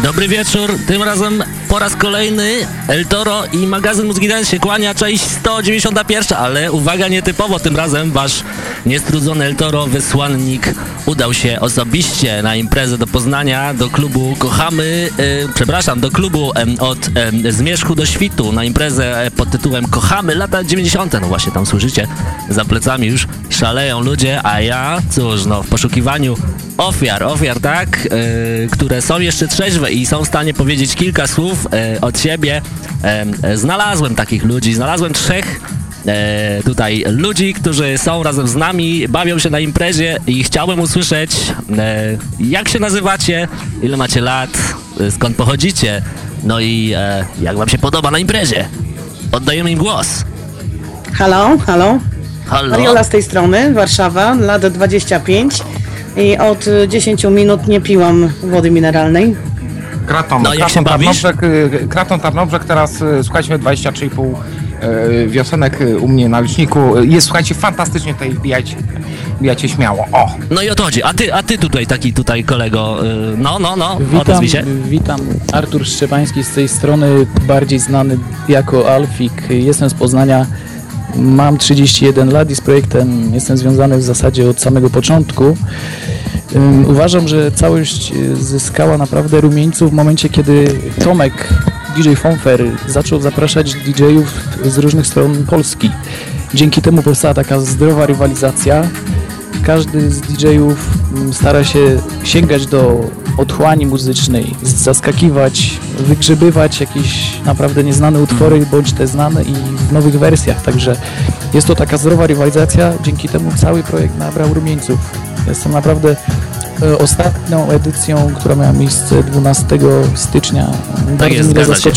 Dobry wieczór, tym razem po raz kolejny El Toro i magazyn Muzyki Dance się kłania, część 191, ale uwaga, nietypowo tym razem wasz niestrudzony El Toro, wysłannik, udał się osobiście na imprezę do Poznania, do klubu Kochamy, yy, przepraszam, do klubu od yy, Zmierzchu do Świtu, na imprezę pod tytułem Kochamy lata 90. No właśnie, tam słyszycie, za plecami już szaleją ludzie, a ja, cóż, no w poszukiwaniu ofiar, ofiar, tak, yy, które są jeszcze trzeźwe i są w stanie powiedzieć kilka słów yy, od siebie. Yy, znalazłem takich ludzi, znalazłem trzech e, tutaj ludzi, którzy są razem z nami, bawią się na imprezie i chciałbym usłyszeć, e, jak się nazywacie, ile macie lat, skąd pochodzicie, no i jak wam się podoba na imprezie. Oddajemy im głos. Halo, halo. Halo. Mariola z tej strony, Warszawa, lat 25 i od 10 minut nie piłam wody mineralnej. Kraton, No, jak się Kraton bawisz? Tarnobrzeg, y, Kraton Tarnobrzeg teraz, y, słuchajcie, 23,5 y, wiosenek u mnie na liczniku. Jest, słuchajcie, fantastycznie tutaj wbijajcie, wbijajcie śmiało. O! No i o to chodzi. A ty, a ty tutaj, taki tutaj kolego, no, no, no, Witam, się. witam. Artur Szczepański z tej strony, bardziej znany jako Alfik. Jestem z Poznania. Mam 31 lat i z projektem jestem związany w zasadzie od samego początku. Uważam, że całość y, zyskała naprawdę rumieńców w momencie, kiedy Tomek, DJ Fonfer, zaczął zapraszać DJ-ów z różnych stron Polski. Dzięki temu powstała taka zdrowa rywalizacja. Każdy z DJ-ów mm, stara się sięgać do otchłani muzycznej, zaskakiwać, wygrzebywać jakieś naprawdę nieznane utwory, bądź te znane i w nowych wersjach. Także jest to taka zdrowa rywalizacja, dzięki temu cały projekt nabrał rumieńców. Jestem naprawdę e, ostatnią edycją, która miała miejsce 12 stycznia. Bardzo jest, zgadza się.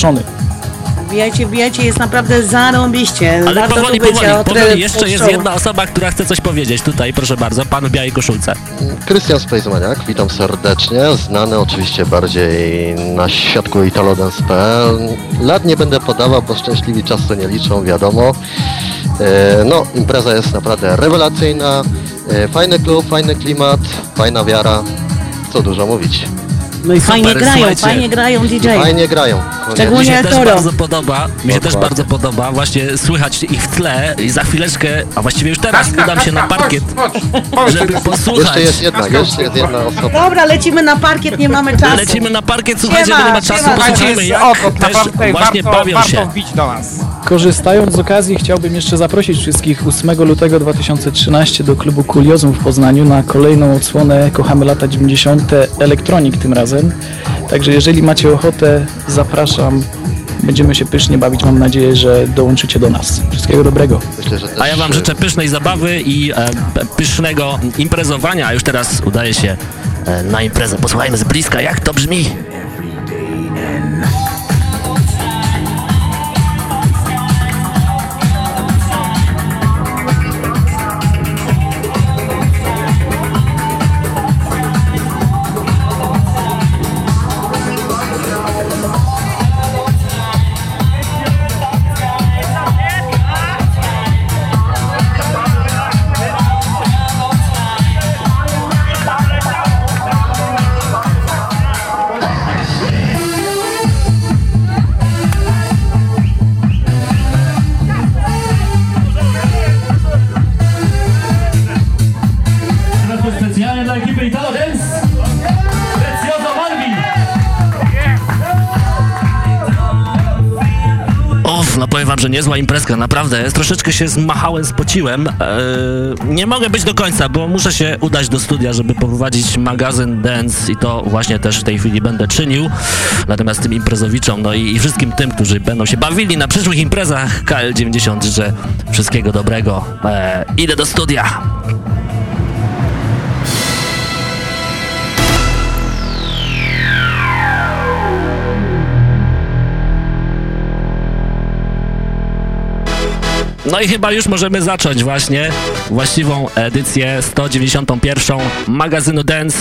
Wbijajcie, wbijajcie, jest naprawdę zarąbiście. Ale Warto powoli, tu być, powoli, powoli, jeszcze jest jedna osoba, która chce coś powiedzieć. Tutaj, proszę bardzo, pan w białej koszulce. Krystian Spacemaniak, witam serdecznie. Znany oczywiście bardziej na świadku italodance.pl. Lat nie będę podawał, bo szczęśliwi czasu nie liczą, wiadomo. E, No, impreza jest naprawdę rewelacyjna. E, Fajny klub, fajny klimat, fajna wiara. Co dużo mówić. No i fajnie Super, grają, słuchajcie. fajnie grają DJ. Fajnie grają. Szczególnie- Mi się też Toro. bardzo podoba, mi się też Dokładnie. bardzo podoba, właśnie słychać ich w tle i za chwileczkę, a właściwie już teraz udam się na parkiet, Chodź, chodź, chodź, żeby posłuchać. Jeszcze jest jedna, jeszcze jest jedna osoba. Dobra, lecimy na parkiet, nie mamy czasu. Lecimy na parkiet, słuchajcie, Siema, bo nie ma czasu, siema. posłuchajmy jak o, to też naprawdę właśnie warto, bawią warto się. wbić do nas. Korzystając z okazji chciałbym jeszcze zaprosić wszystkich 8 lutego 2013 do klubu Kuriozum w Poznaniu na kolejną odsłonę Kochamy lata 90. Elektronik tym razem. Także jeżeli macie ochotę, zapraszam. Będziemy się pysznie bawić. Mam nadzieję, że dołączycie do nas. Wszystkiego dobrego. Myślę, że też, A ja wam życzę pysznej zabawy i e, pysznego imprezowania, a już teraz udaje się e, na imprezę. Posłuchajmy z bliska, jak to brzmi. Niezła imprezka, naprawdę. Troszeczkę się zmachałem, spociłem. Eee, nie mogę być do końca, bo muszę się udać do studia, żeby poprowadzić magazyn Dance i to właśnie też w tej chwili będę czynił. Natomiast tym imprezowiczom, no i, i wszystkim tym, którzy będą się bawili na przyszłych imprezach KL90 życzę wszystkiego dobrego. Eee, idę do studia. No i chyba już możemy zacząć właśnie właściwą edycję 191 magazynu Dance.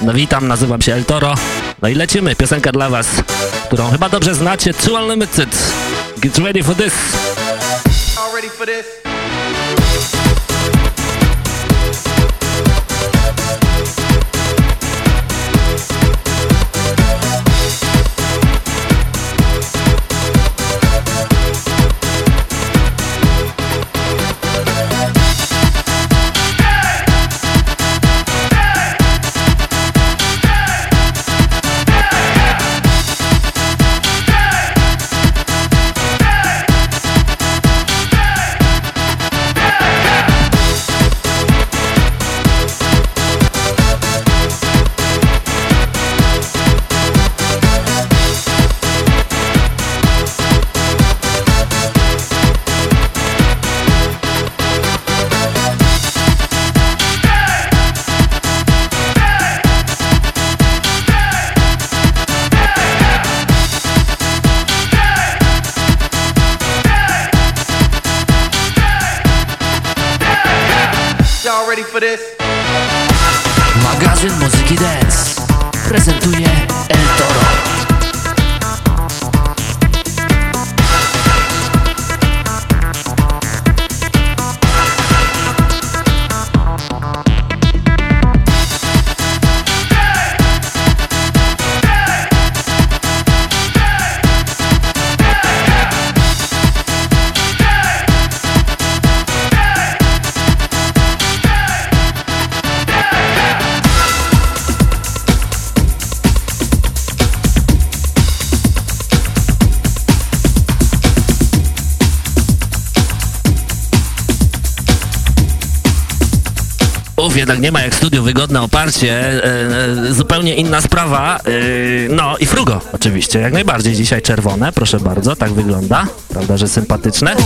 No witam, nazywam się El Toro. No i lecimy, piosenka dla was, którą chyba dobrze znacie, Too Unlimited. Get ready for this. For this? Jednak nie ma jak studiu wygodne oparcie, e, e, zupełnie inna sprawa. E, no i frugo oczywiście, jak najbardziej dzisiaj czerwone, proszę bardzo, tak wygląda, prawda, że sympatyczne.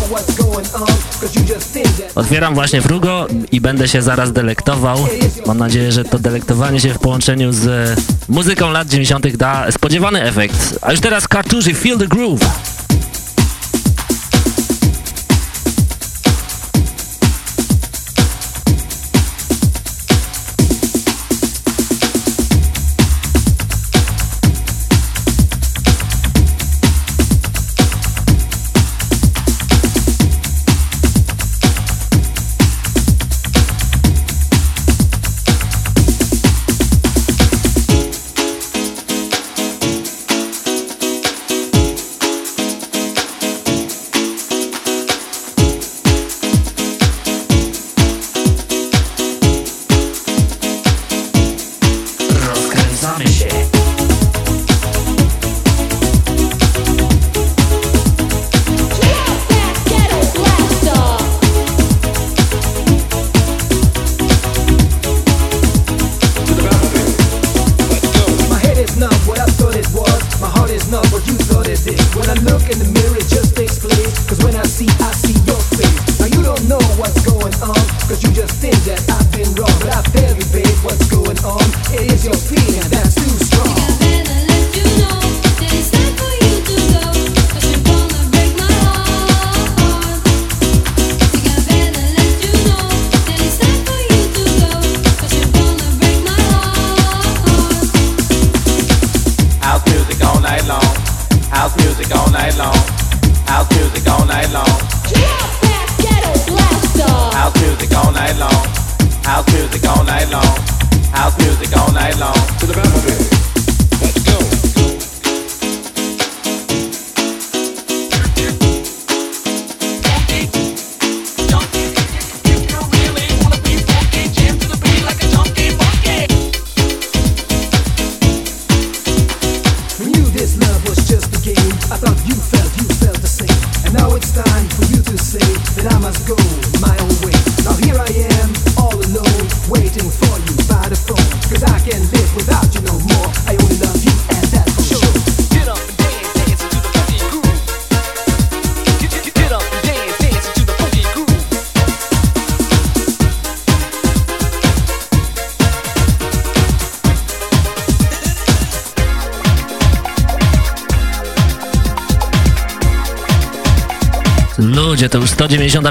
Otwieram właśnie frugo i będę się zaraz delektował. Mam nadzieję, że to delektowanie się w połączeniu z muzyką lat 90. da spodziewany efekt. A już teraz Cartucci, Feel the Groove.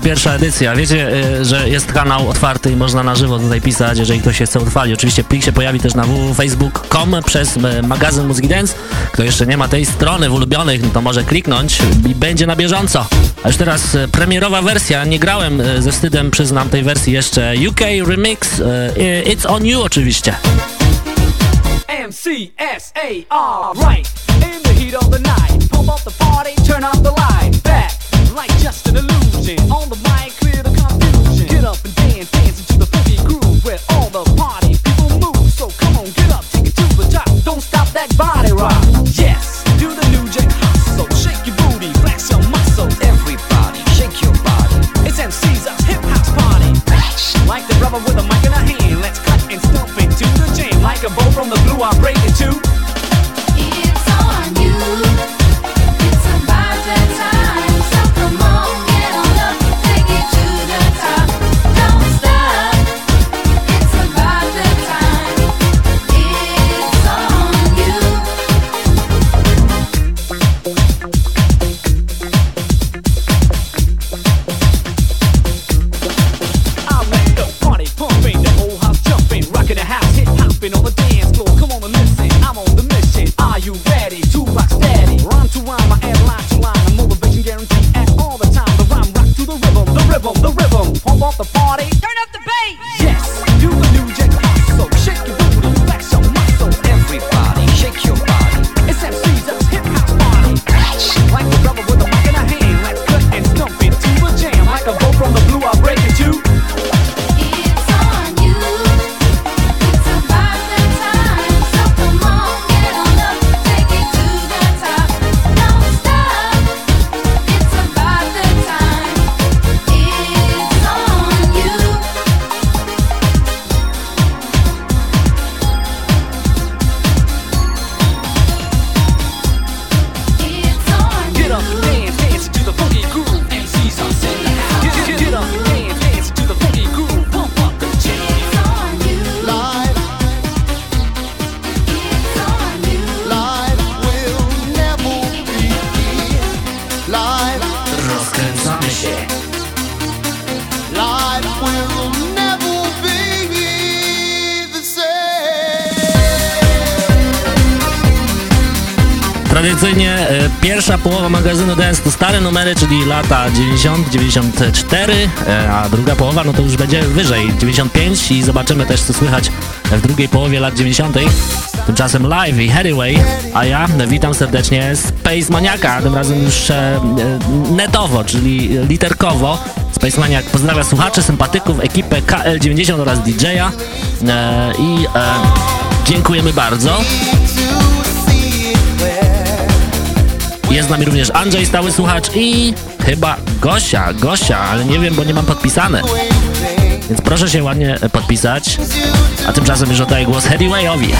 pierwsza edycja. Wiecie, y, że jest kanał otwarty i można na żywo tutaj pisać, jeżeli ktoś się chce utrwalić. Oczywiście plik się pojawi też na www.facebook.com przez y, magazyn Mózgi Dance. Kto jeszcze nie ma tej strony w ulubionych, no to może kliknąć i będzie na bieżąco. A już teraz y, premierowa wersja. Nie grałem ze wstydem, przyznam, tej wersji jeszcze. UK Remix. It's on you oczywiście. MCSAR right in the heat of the night. Pump up the party, turn up the light. like just an illusion. On the mic. lata 90, 94, a druga połowa no to już będzie wyżej, 95 i zobaczymy też co słychać w drugiej połowie lat 90. Tymczasem live i Hathaway, a ja witam serdecznie Space Maniaka, tym razem już e, e, netowo, czyli literkowo. Space Maniak pozdrawia słuchaczy, sympatyków, ekipę KL90 oraz DJ-a e, i dziękujemy bardzo. Jest z nami również Andrzej, stały słuchacz i chyba Gosia, Gosia, ale nie wiem, bo nie mam podpisane. Więc proszę się ładnie podpisać, a tymczasem już oddaję głos Hediwayowi.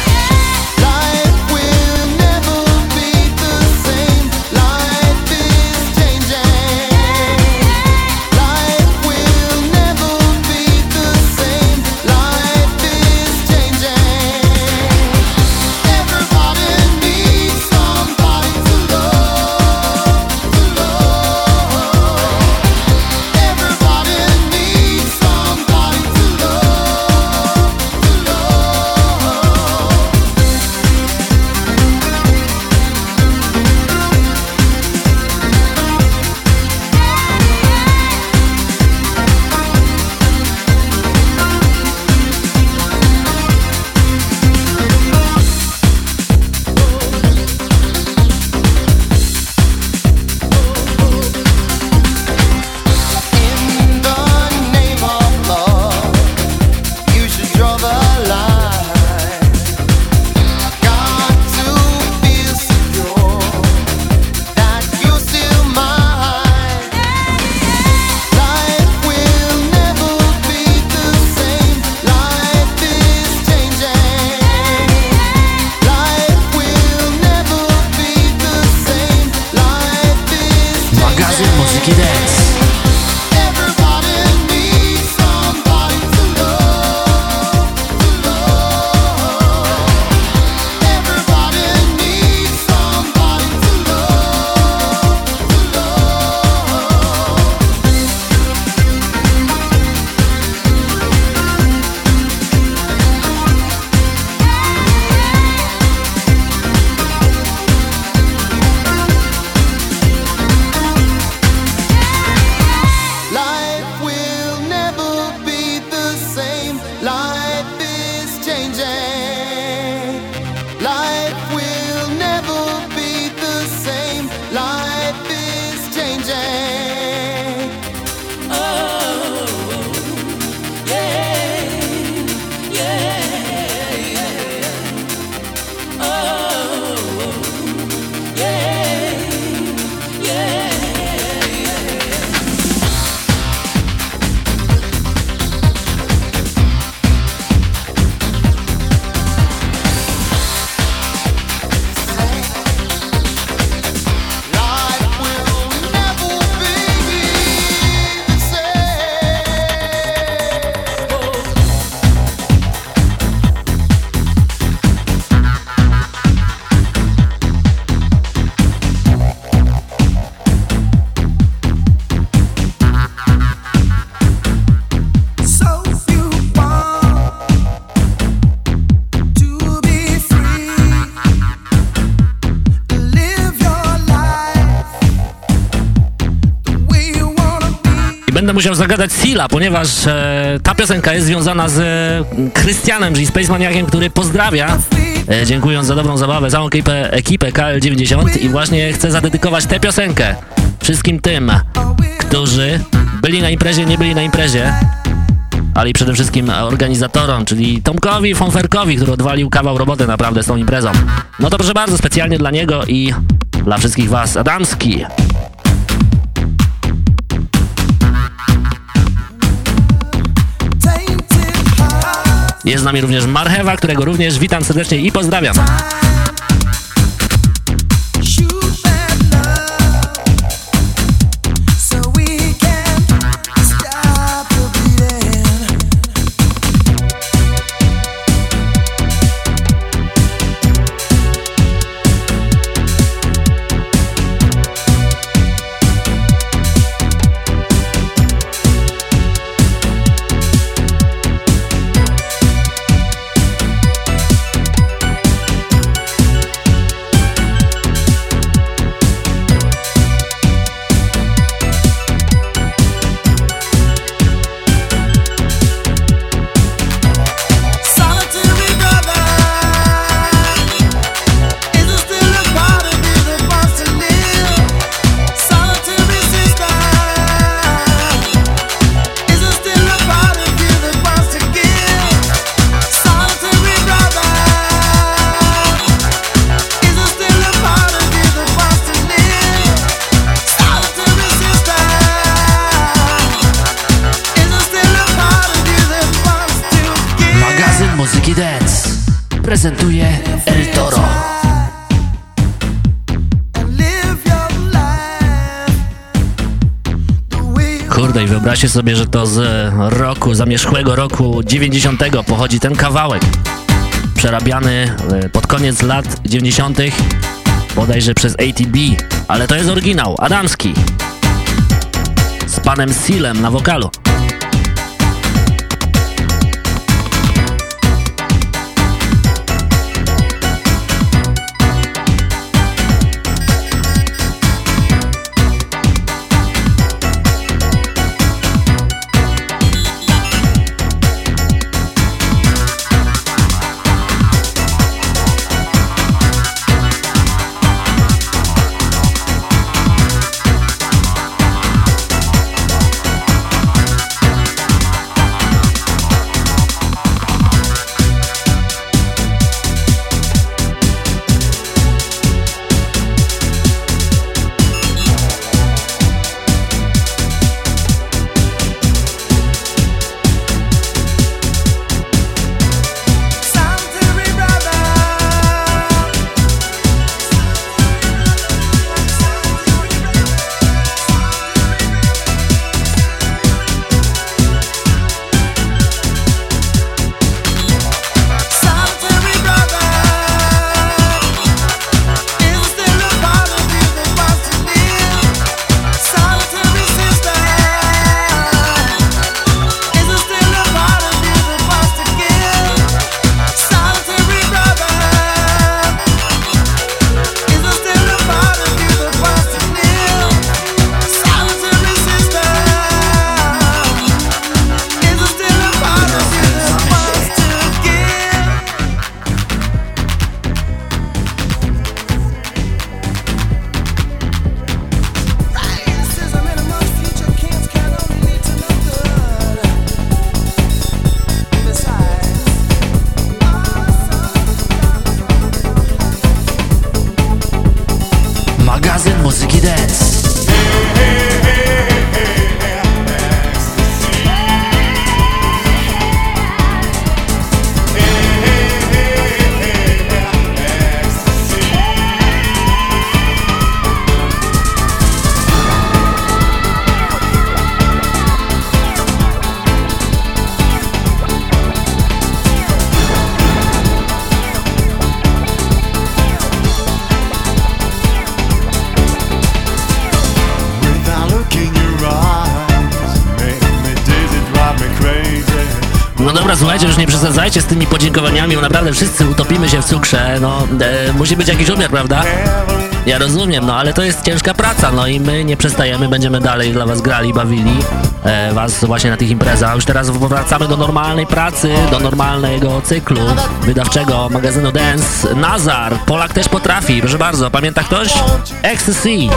Zagadać Sila, ponieważ e, ta piosenka jest związana z e, Krystianem, czyli Space Maniakiem, który pozdrawia, e, dziękując za dobrą zabawę, całą ekipę, ekipę KL90 i właśnie chcę zadedykować tę piosenkę wszystkim tym, którzy byli na imprezie, nie byli na imprezie, ale i przede wszystkim organizatorom, czyli Tomkowi Fonferkowi, który odwalił kawał roboty naprawdę z tą imprezą. No to proszę bardzo, specjalnie dla niego i dla wszystkich was, Adamski. Jest z nami również Marchewa, którego również witam serdecznie i pozdrawiam. Wyobraźcie sobie, że to z roku, zamierzchłego roku 90 pochodzi ten kawałek. Przerabiany e, pod koniec lat 90. bodajże przez ATB, ale to jest oryginał, Adamski. Z panem Sealem na wokalu. Z tymi podziękowaniami, bo naprawdę wszyscy utopimy się w cukrze, no e, musi być jakiś umiar, prawda? Ja rozumiem, no ale to jest ciężka praca, no i my nie przestajemy, będziemy dalej dla was grali, bawili. e, was właśnie na tych imprezach. Już teraz wracamy do normalnej pracy, do normalnego cyklu wydawczego magazynu Dance. Nazar, Polak też potrafi, proszę bardzo, pamięta ktoś? Ecstasy. I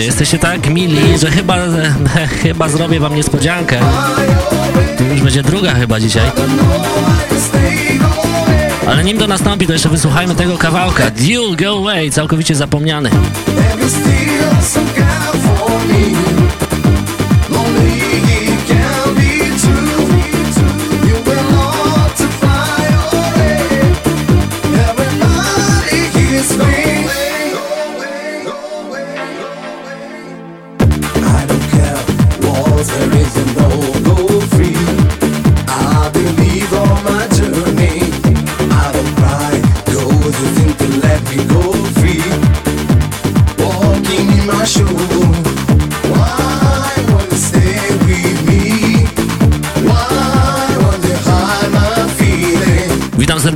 jesteście. Tak mili, że chyba, chyba zrobię wam niespodziankę. To już będzie druga chyba dzisiaj. Ale nim to nastąpi, to jeszcze wysłuchajmy tego kawałka. Duel Go Away, całkowicie zapomniany.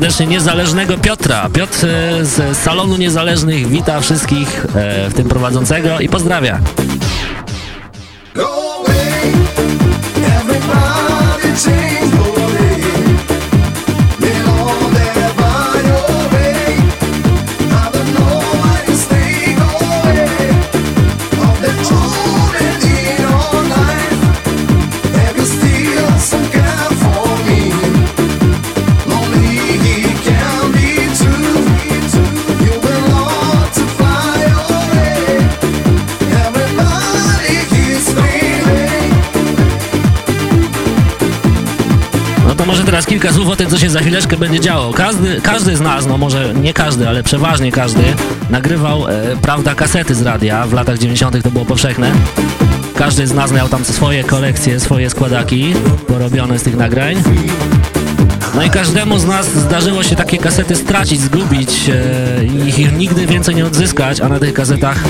Serdecznie niezależnego Piotra. Piotr e, z Salonu Niezależnych wita wszystkich, e, w tym prowadzącego i pozdrawia. Kilka o tym, co się za chwileczkę będzie działo. Każdy, każdy z nas, no może nie każdy, ale przeważnie każdy, nagrywał, e, prawda, kasety z radia. W latach 90. to było powszechne. Każdy z nas miał tam swoje kolekcje, swoje składaki porobione z tych nagrań. No i każdemu z nas zdarzyło się takie kasety stracić, zgubić e, i ich nigdy więcej nie odzyskać, a na tych kasetach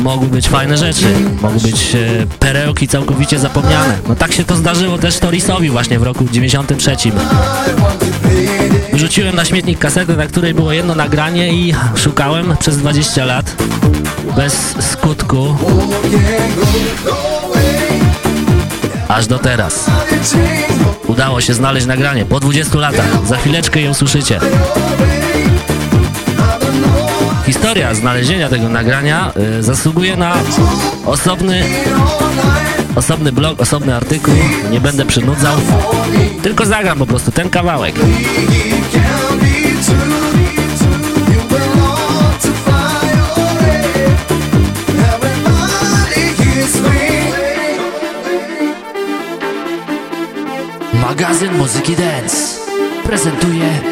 mogły być fajne rzeczy, mogły być e, perełki całkowicie zapomniane. No tak się to zdarzyło też Torisowi właśnie w roku 93. Wyrzuciłem na śmietnik kasetę, na której było jedno nagranie i szukałem przez 20 lat bez skutku aż do teraz. Udało się znaleźć nagranie po 20 latach. Za chwileczkę ją słyszycie historia znalezienia tego nagrania y, zasługuje na osobny, osobny blog, osobny artykuł. Nie będę przynudzał, tylko zagram po prostu ten kawałek. Magazyn Muzyki Dance prezentuje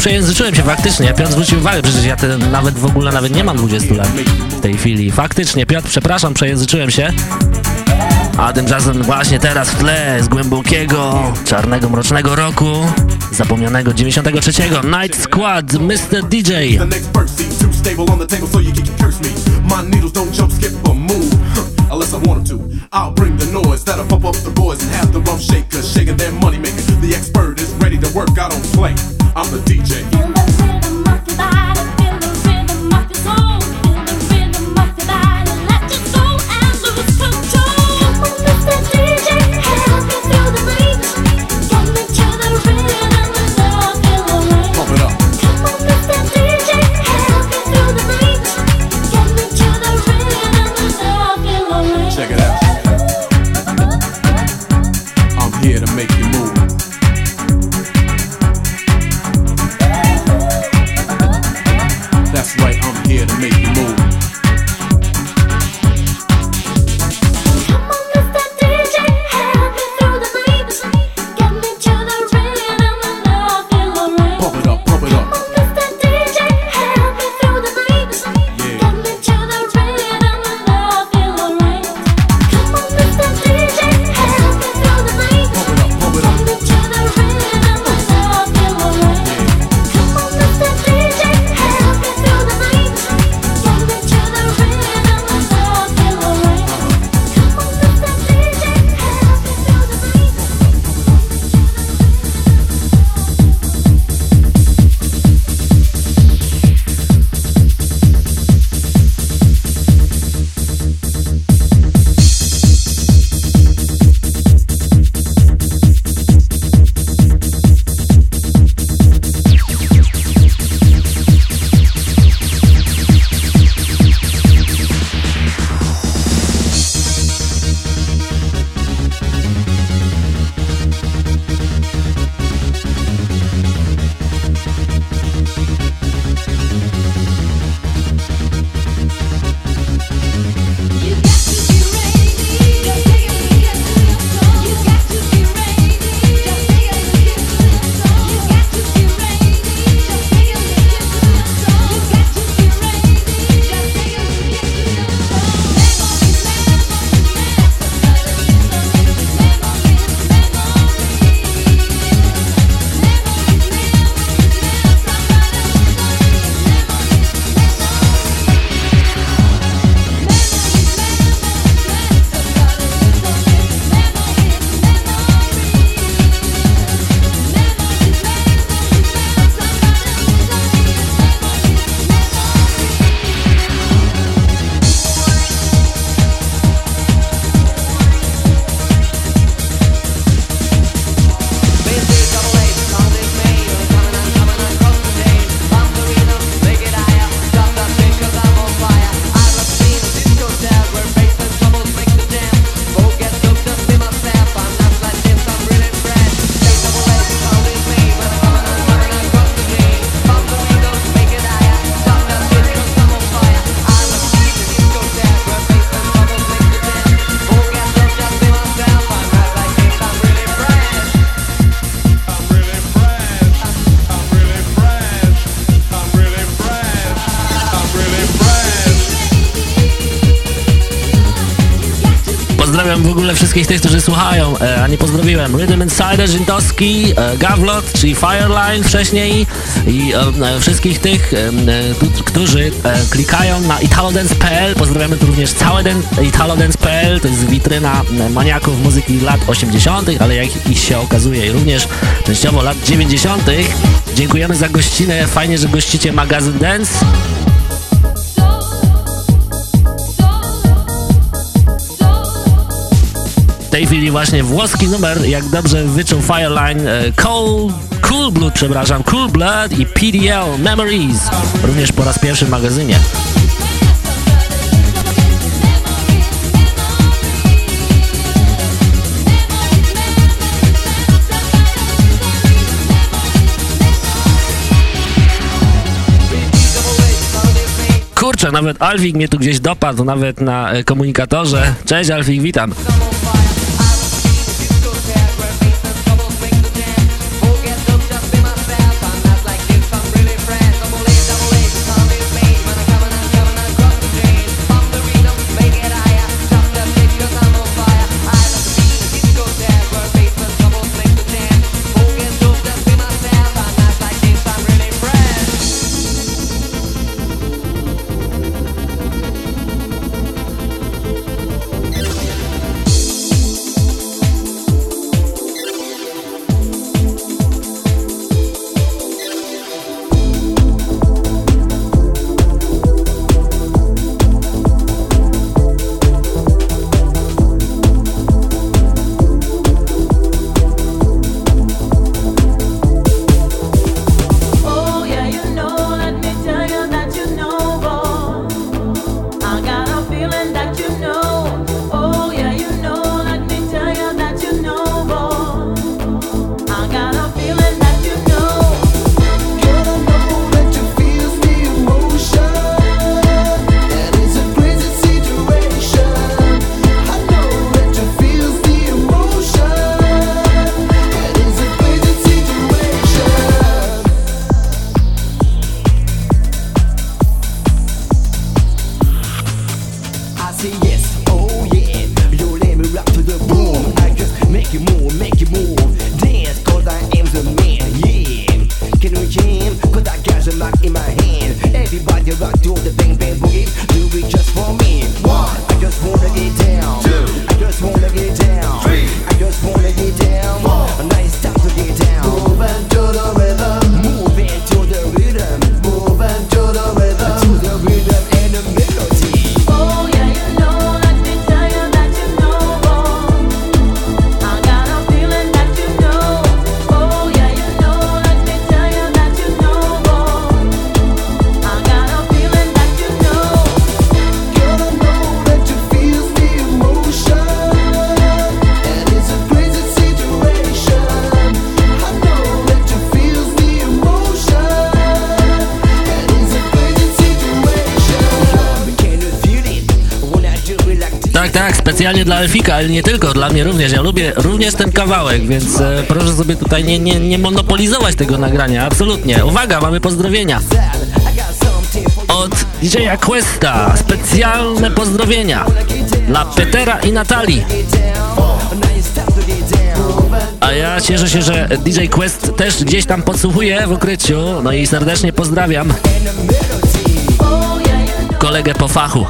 przejęzyczyłem się faktycznie. Piotr zwrócił uwagę, przecież ja te, nawet w ogóle nawet nie mam 20 lat w tej chwili. Faktycznie, Piotr, przepraszam, przejęzyczyłem się. A tymczasem właśnie teraz w tle z głębokiego, czarnego, mrocznego roku, zapomnianego 93. Night Squad, Mr. DJ. Unless I to. I'll bring the noise that'll pump up the boys and have the rough shakers shaking their money maker. The expert is ready to work, I don't play. The DJ. Słuchają, e, a nie pozdrowiłem. Rhythm Insider, Rzintowski, e, Gavlot, czyli Fireline wcześniej i e, wszystkich tych, którzy klikają na italodance.pl. Pozdrawiamy tu również całe italodance.pl, to jest witryna maniaków muzyki lat 80., ale jak się okazuje i również częściowo lat 90. Dziękujemy za gościnę, fajnie, że gościcie magazyn Dance. Właśnie włoski numer, jak dobrze wyczuł Fireline, e, Cool, cool Blood, przepraszam, Cool Blood i PDL Memories, również po raz pierwszy w magazynie. Kurczę, nawet Alfik mnie tu gdzieś dopadł, nawet na e, komunikatorze. Cześć Alfik, witam. Specjalnie dla Elfika, ale nie tylko, dla mnie również. Ja lubię również ten kawałek, więc e, proszę sobie tutaj nie, nie, nie monopolizować tego nagrania, absolutnie. Uwaga, mamy pozdrowienia. Od DJ-a Questa specjalne pozdrowienia dla Petera i Natalii. A ja cieszę się, że DJ Quest też gdzieś tam podsłuchuje w ukryciu, no i serdecznie pozdrawiam kolegę po fachu.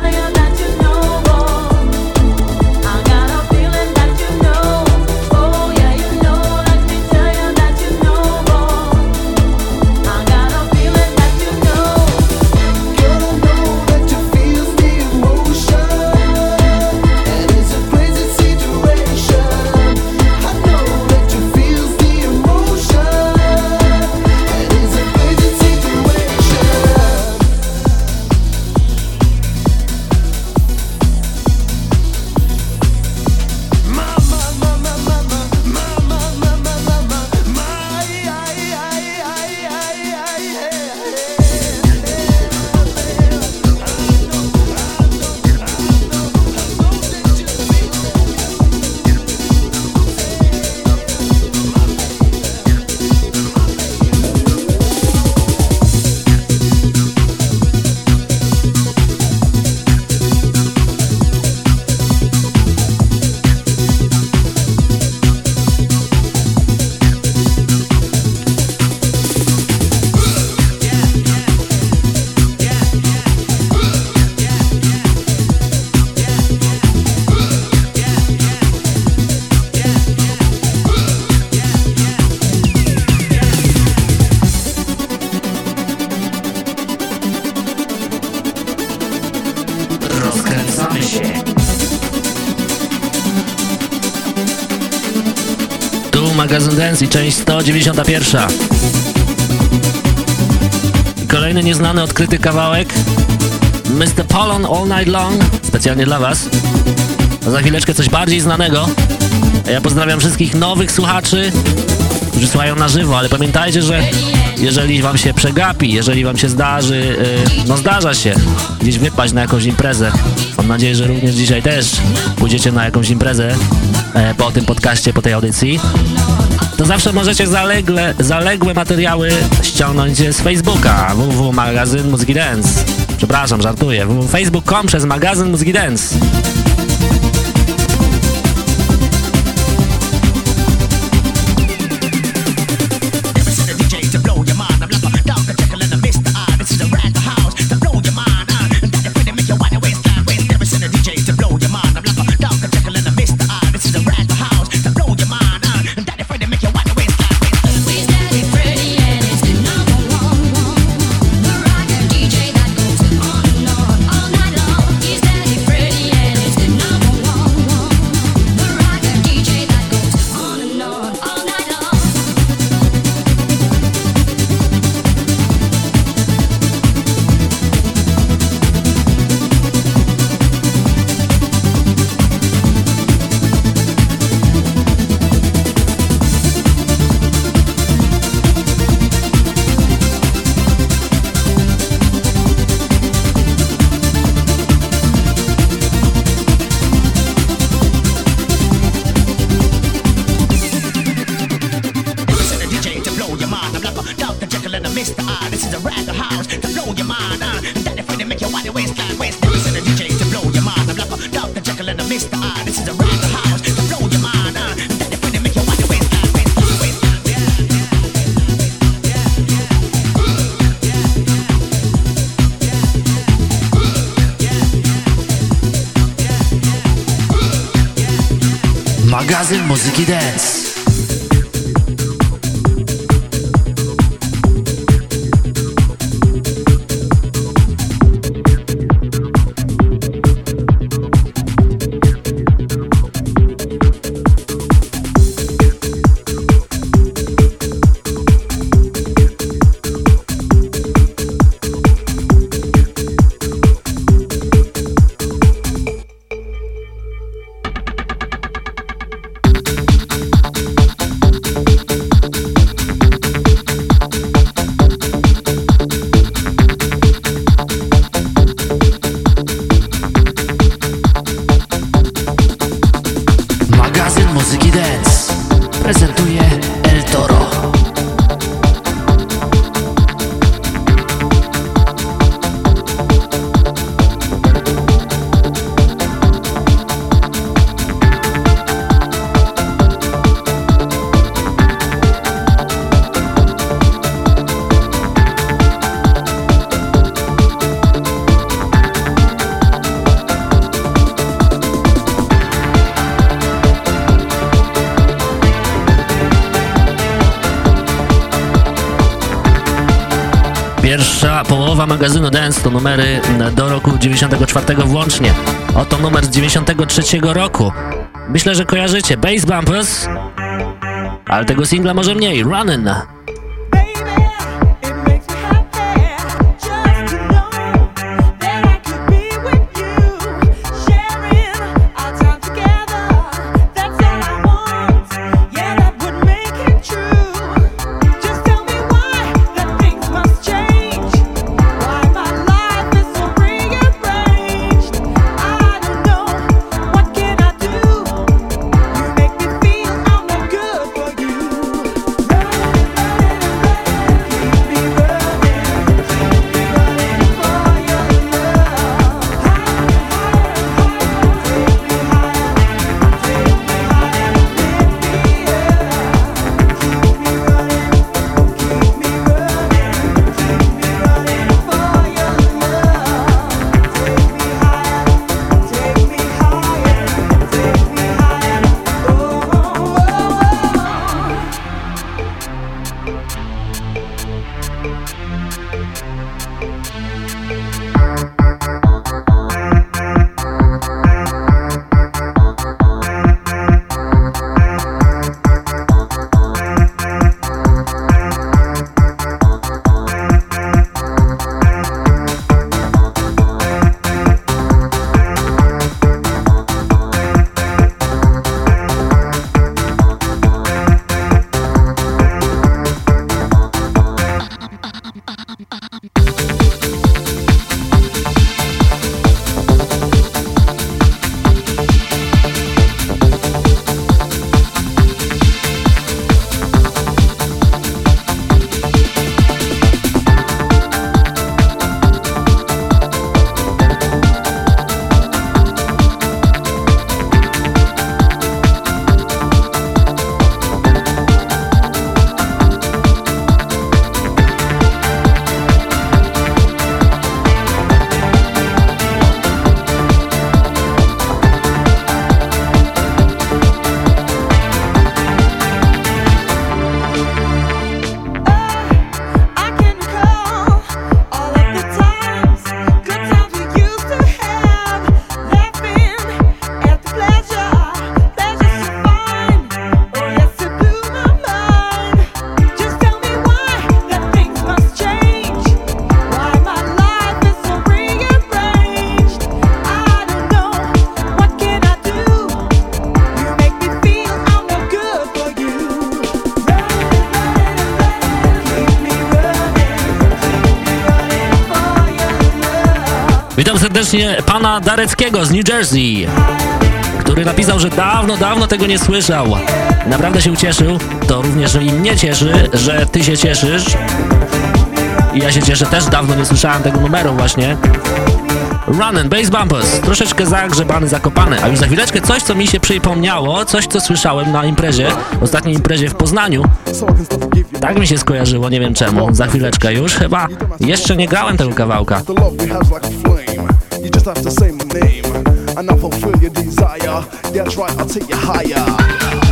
Dance i część 191. I kolejny nieznany, odkryty kawałek Mr. Polon All Night Long, specjalnie dla Was. Za chwileczkę coś bardziej znanego. Ja pozdrawiam wszystkich nowych słuchaczy, którzy słuchają na żywo, ale pamiętajcie, że jeżeli wam się przegapi, jeżeli wam się zdarzy, yy, no zdarza się, gdzieś wypaść na jakąś imprezę. Mam nadzieję, że również dzisiaj też pójdziecie na jakąś imprezę e, po tym podcaście, po tej audycji. To zawsze możecie zalegle, zaległe materiały ściągnąć z Facebooka www magazyn Muzyki Dance. Przepraszam, żartuję. www.facebook.com przez magazyn Dance. Połowa magazynu Dance to numery do roku 94 włącznie. Oto numer z 93 roku. Myślę, że kojarzycie Bass Bumpers, ale tego singla może mniej. Runnin'. Pana Dareckiego z New Jersey, który napisał, że dawno, dawno tego nie słyszał. Naprawdę się ucieszył. To również i mnie cieszy, że ty się cieszysz. I ja się cieszę, też dawno nie słyszałem tego numeru właśnie. Running, Bass Bumpers, troszeczkę zagrzebany, zakopany, a już za chwileczkę coś, co mi się przypomniało, coś, co słyszałem na imprezie, ostatniej imprezie w Poznaniu. Tak mi się skojarzyło, nie wiem czemu, za chwileczkę już, chyba jeszcze nie grałem tego kawałka. Just have to say my name, and I'll fulfill your desire. That's right, I'll take you higher.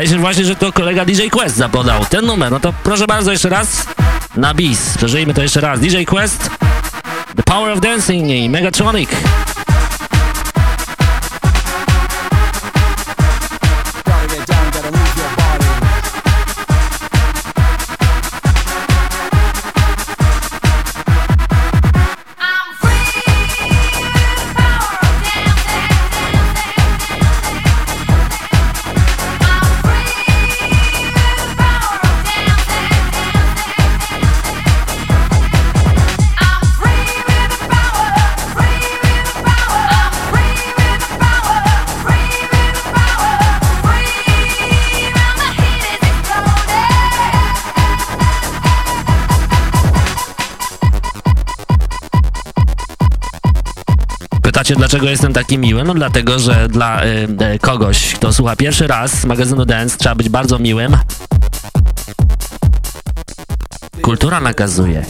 Zdaje się właśnie, że to kolega DJ Quest zapodał ten numer. No to proszę bardzo jeszcze raz na bis. Przeżyjmy to jeszcze raz. DJ Quest, The Power of Dancing i Megatronic. Dlaczego jestem taki miły? No dlatego, że dla y, y, kogoś, kto słucha pierwszy raz magazynu Dance, trzeba być bardzo miłym. Kultura nakazuje.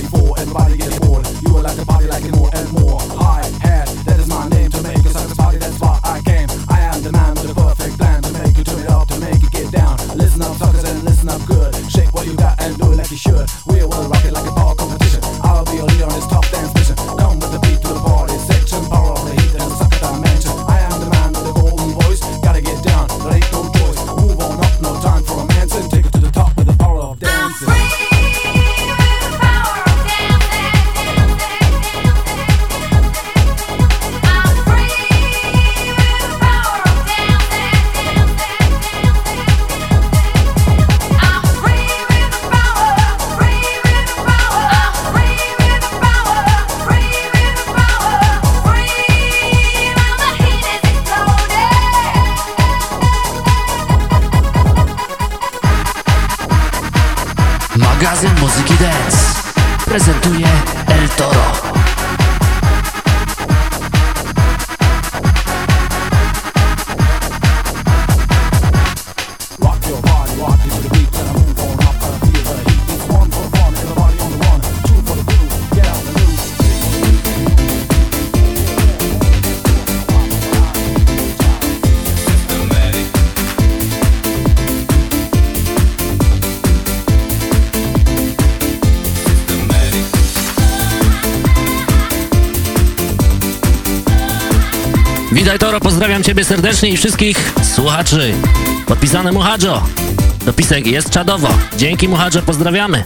Pozdrawiam Ciebie serdecznie i wszystkich słuchaczy. Podpisane Muhadżo. Dopisek jest czadowo. Dzięki Muhadżo, pozdrawiamy.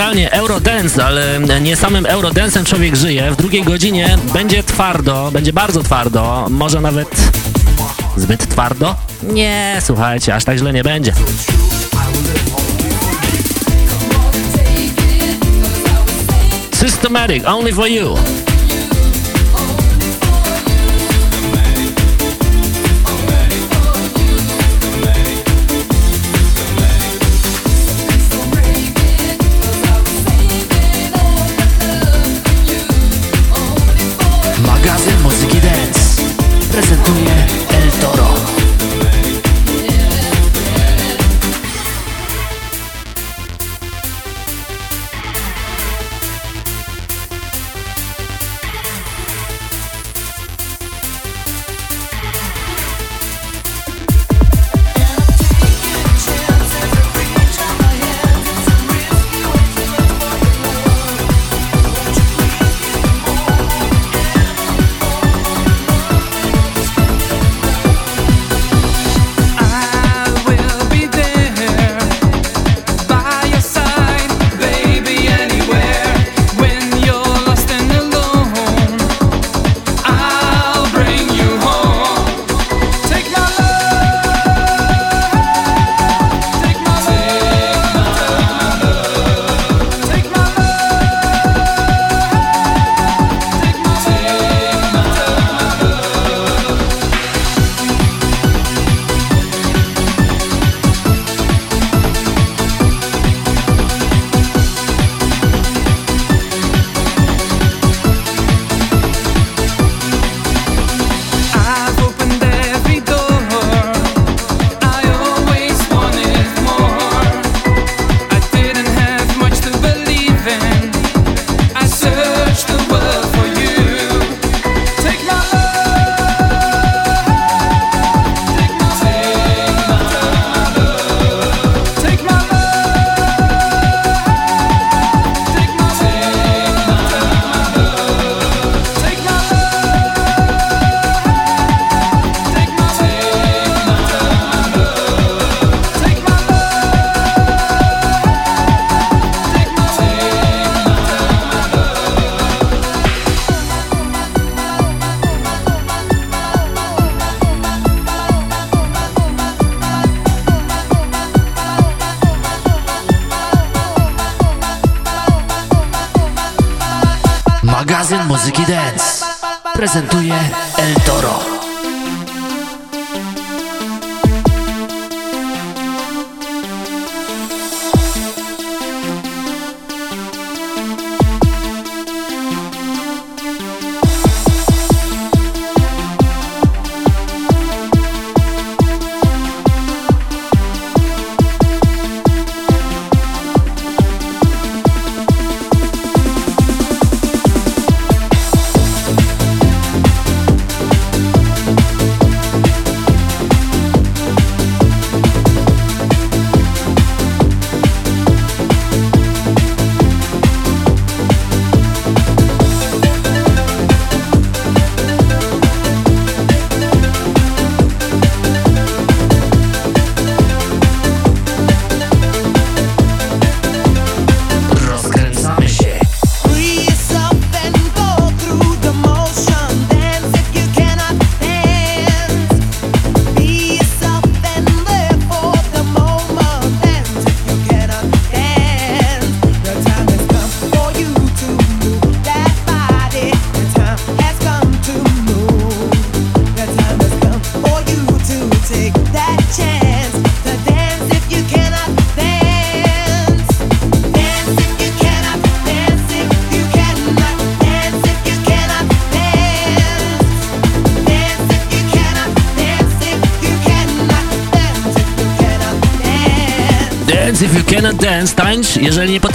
Naturalnie Eurodance, ale nie samym Eurodancem człowiek żyje. W drugiej godzinie będzie twardo, będzie bardzo twardo, może nawet zbyt twardo? Nie, słuchajcie, aż tak źle nie będzie. Systematic, only for you.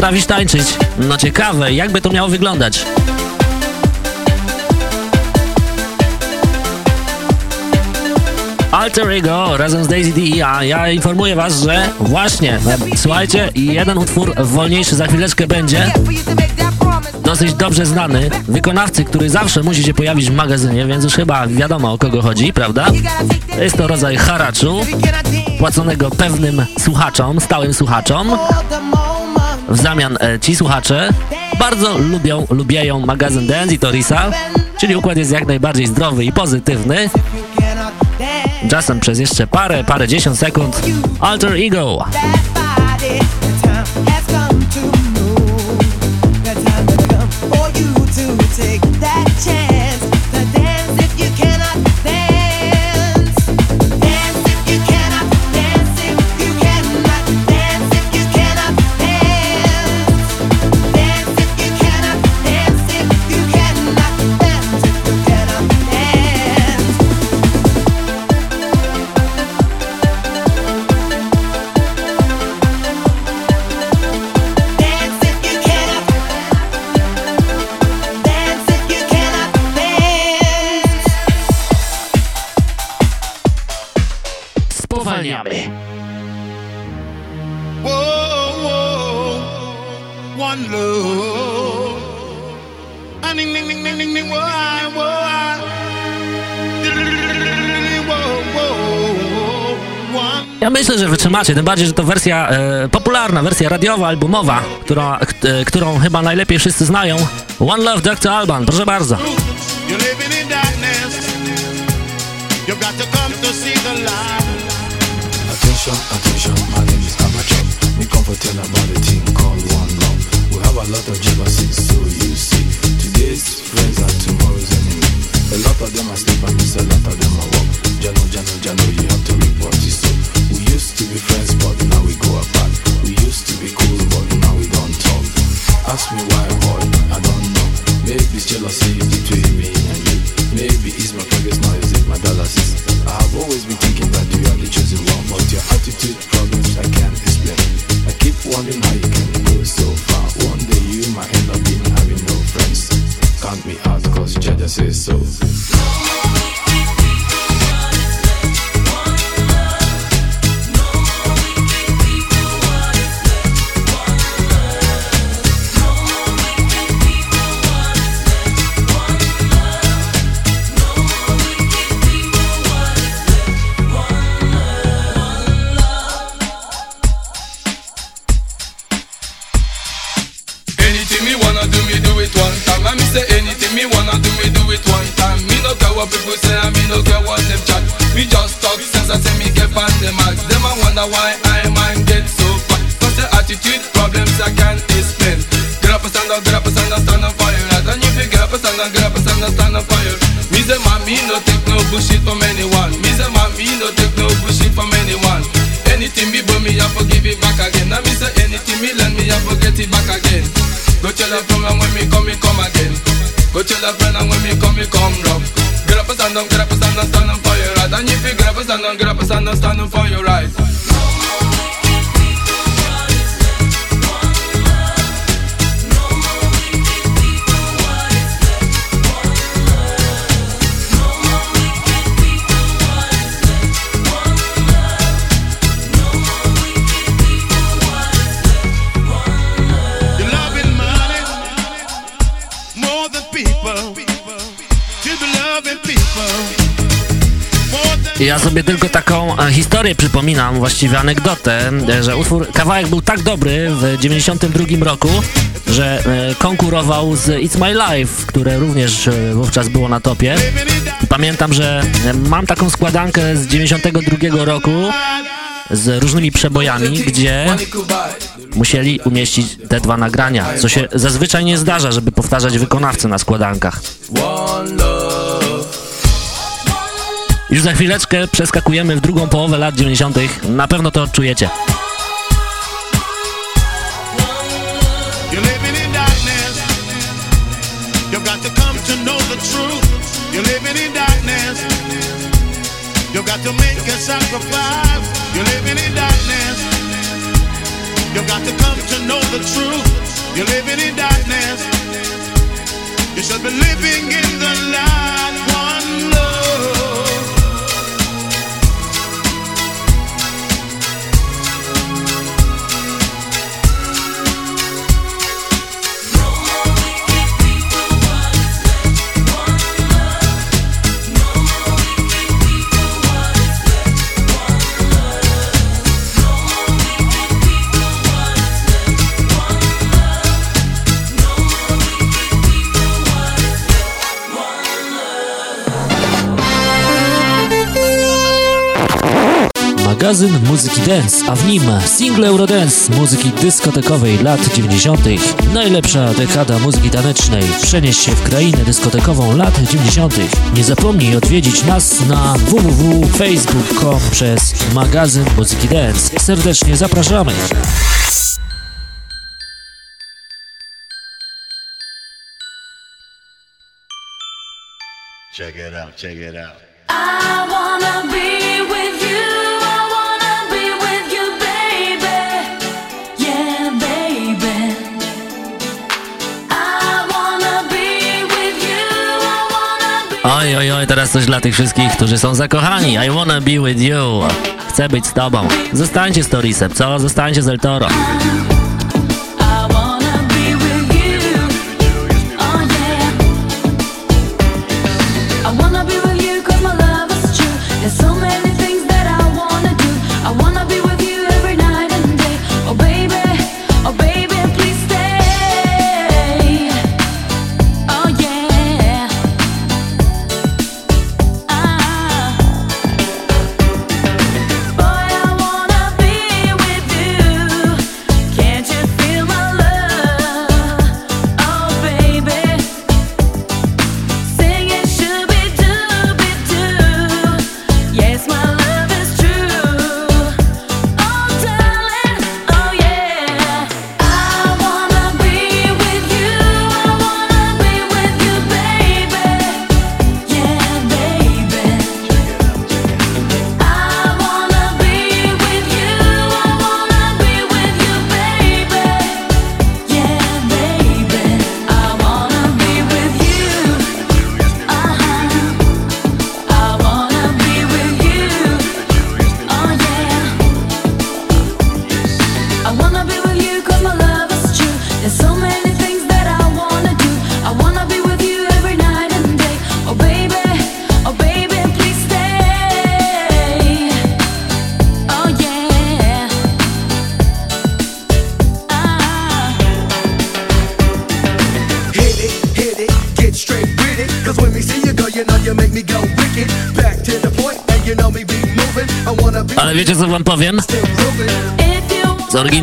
Potrafisz tańczyć. No ciekawe, jakby to miało wyglądać. Alter Ego razem z Daisy D. A ja informuję was, że właśnie, słuchajcie, jeden utwór wolniejszy za chwileczkę będzie. Dosyć dobrze znany, wykonawcy, który zawsze musi się pojawić w magazynie, więc już chyba wiadomo o kogo chodzi, prawda? Jest to rodzaj haraczu, płaconego pewnym słuchaczom, stałym słuchaczom. W zamian e, ci słuchacze bardzo lubią, lubiają magazyn Dance i Torisa, czyli układ jest jak najbardziej zdrowy i pozytywny. Czasem przez jeszcze parę, parę dziesiąt sekund Alter Ego. Spowalniamy. Whoa, whoa, one love. Ah, ding, ding, ding, ding, ding, ding, whoa, I, whoa, I. Whoa, whoa, one. Ja myślę, że wytrzymacie, tym bardziej, że to wersja e, popularna, wersja radiowa, albumowa, która, k- e, którą chyba najlepiej wszyscy znają. One Love Dr. Alban, proszę bardzo. You're living in darkness. You got to come to see the light. Attention, attention, my name is Amateur. We come for tell about a thing called one love. We have a lot of jealousy, so you see. Today's friends are tomorrow's enemy. A lot of them are miss a lot of them are walk. Jano, Jano, Jano, you have to report it so. We used to be friends, but now we go apart. We used to be cool, but now we don't talk. Ask me why, boy, I don't know. Maybe it's jealousy between me and you. Maybe it's my progress, now is it my dialysis? I have always been thinking that you are the chosen one, but your attitude problems I can't explain. I keep wondering how you can go so far. One day you might end up being having no friends. Count me out, cause Jaja says so. What people say, and me no care what them chat. Me just talk sense, I say me get on the max. Them I wonder why I mind get so fat. Cause the attitude problems I can't explain. Get up and stand up, get up and stand up, stand up for your right. And if you get up and stand up, get up and stand up, stand up for your Me say man, me no take no bullshit from anyone. Me say man, me no take no bullshit from anyone. Anything me but me, I forgive it back again. And me say anything me lend me, I forget it back again. Go tell a friend when me come, me come again. Go tell a friend when me come, me come stand up, get up stand up, stand up for your right. And if you get up stand up, get up stand up, stand up for your right. Ja sobie tylko taką e, historię przypominam, właściwie anegdotę, e, że utwór, kawałek był tak dobry w 92 roku, że e, konkurował z It's My Life, które również wówczas było na topie. Pamiętam, że mam taką składankę z 92 roku z różnymi przebojami, gdzie musieli umieścić te dwa nagrania, co się zazwyczaj nie zdarza, żeby powtarzać wykonawcę na składankach. One love. Już za chwileczkę przeskakujemy w drugą połowę lat 90. Na pewno to odczujecie. You're living in darkness. You got to make a sacrifice. You're living in darkness. You got to come to know the truth. You're living in darkness. You should be living in the light. magazyn muzyki dance, a w nim single Eurodance muzyki dyskotekowej lat 90. Najlepsza dekada muzyki tanecznej. Przenieś się w krainę dyskotekową lat 90. Nie zapomnij odwiedzić nas na www.facebook.com przez magazyn muzyki dance. Serdecznie zapraszamy! Check it out, check it out. I wanna be with you. Oj, oj, teraz coś dla tych wszystkich, którzy są zakochani. I wanna be with you. Chcę być z tobą. Zostańcie z Torisem, co? Zostańcie z El Toro.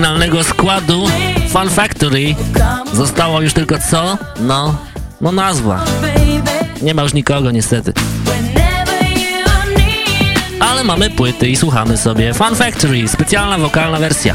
oryginalnego składu Fun Factory zostało już tylko co? No, no nazwa. Nie ma już nikogo niestety. Ale mamy płyty i słuchamy sobie Fun Factory, specjalna wokalna wersja.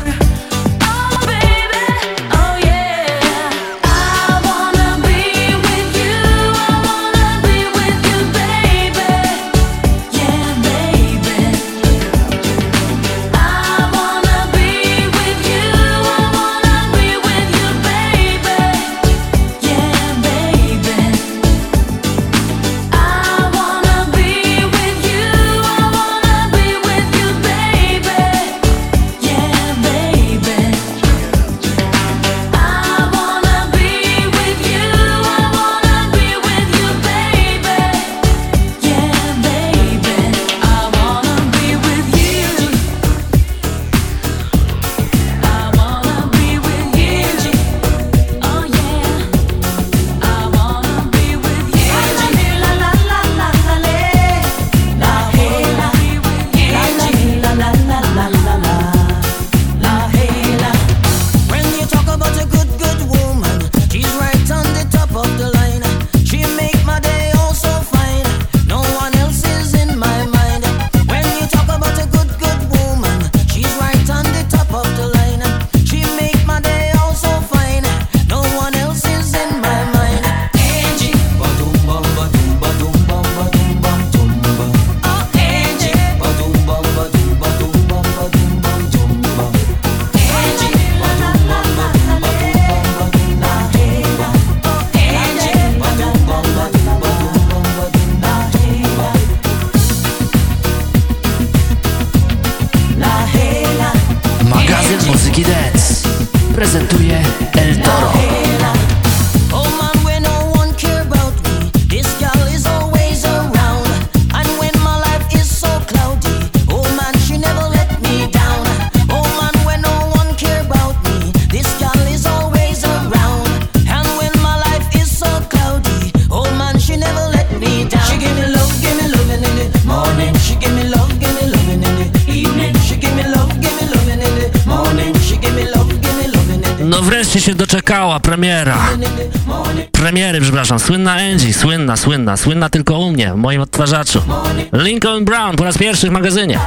Słynna Angie, słynna, słynna, słynna tylko u mnie, w moim odtwarzaczu. Lincoln Brown po raz pierwszy w magazynie.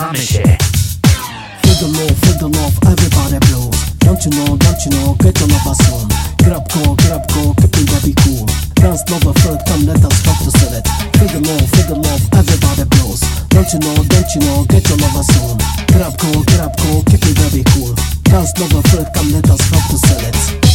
Rozkręcamy się. Feel the love, feel the love, everybody blues. Don't you know, don't you know, get your lover soon. Grab go, grab go, keep it baby cool. Dance lover, first come, let us rock to sell it. Feel the love, feel the love, everybody blues. Don't you know, don't you know, get your lover soon. Grab go, grab go, keep it baby cool. Dance lover, first come, let us rock to sell it.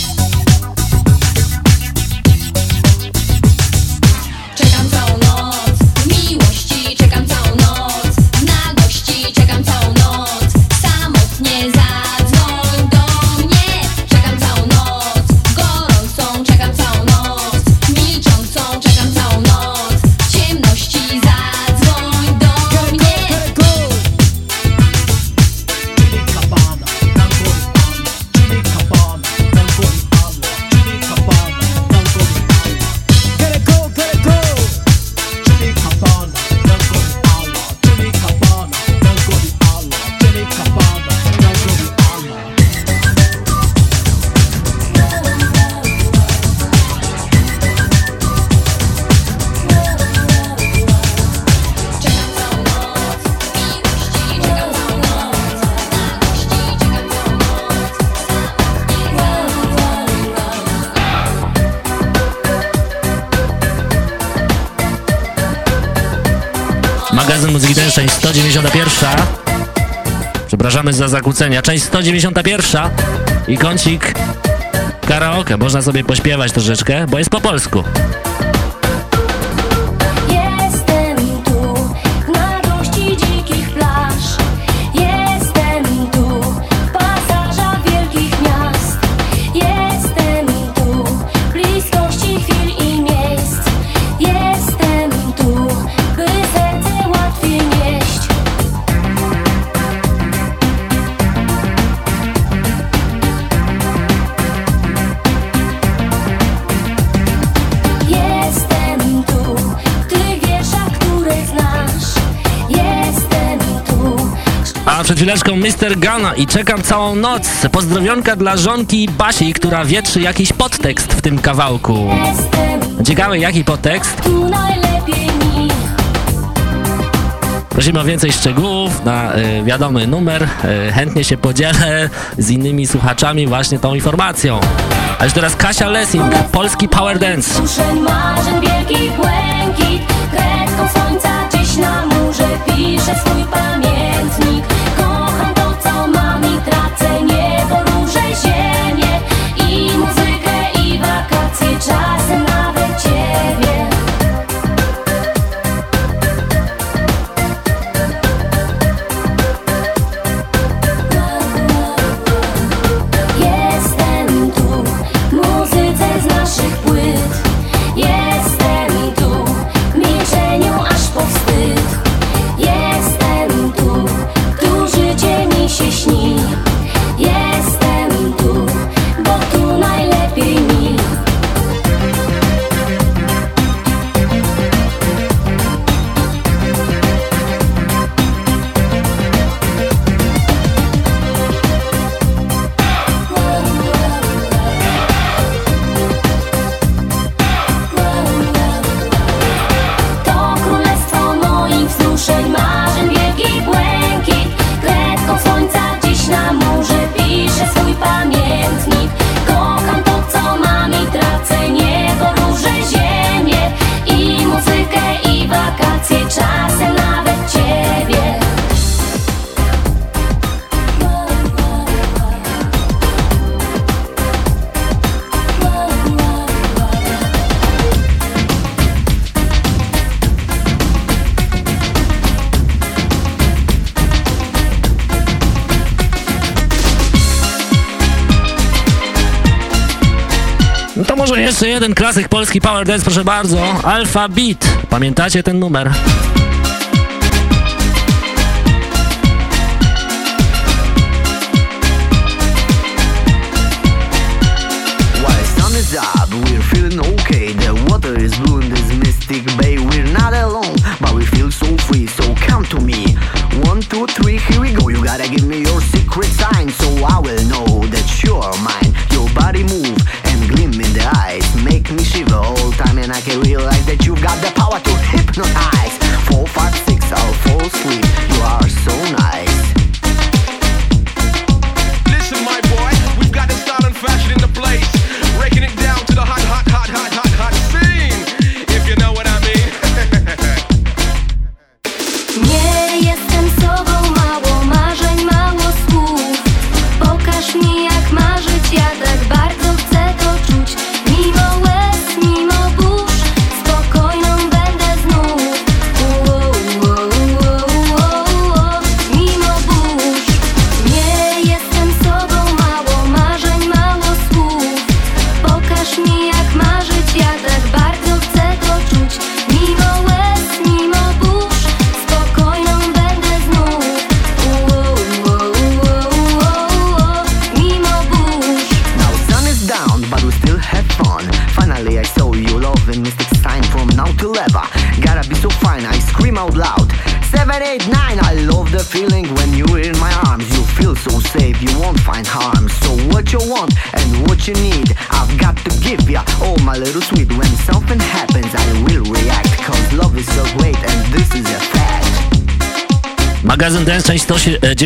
Magazyn Muzyki Dance, część 191. Przepraszamy za zakłócenia. Część 191 i kącik karaoke. Można sobie pośpiewać troszeczkę, bo jest po polsku. Chwileczką Mr. Gana i czekam całą noc. Pozdrowionka dla żonki Basi, która wietrzy jakiś podtekst w tym kawałku. Ciekawy jaki podtekst? tu najlepiej mi. Prosimy o więcej szczegółów na y, wiadomy numer. Y, chętnie się podzielę z innymi słuchaczami właśnie tą informacją. A już teraz Kasia Lessing, polski power dance. Marzeń wielki błękit Kredką słońca gdzieś na murze Piszę swój pamiętnik jeden klasyk polski Power Dance, proszę bardzo, Alpha Beat. Pamiętacie ten numer?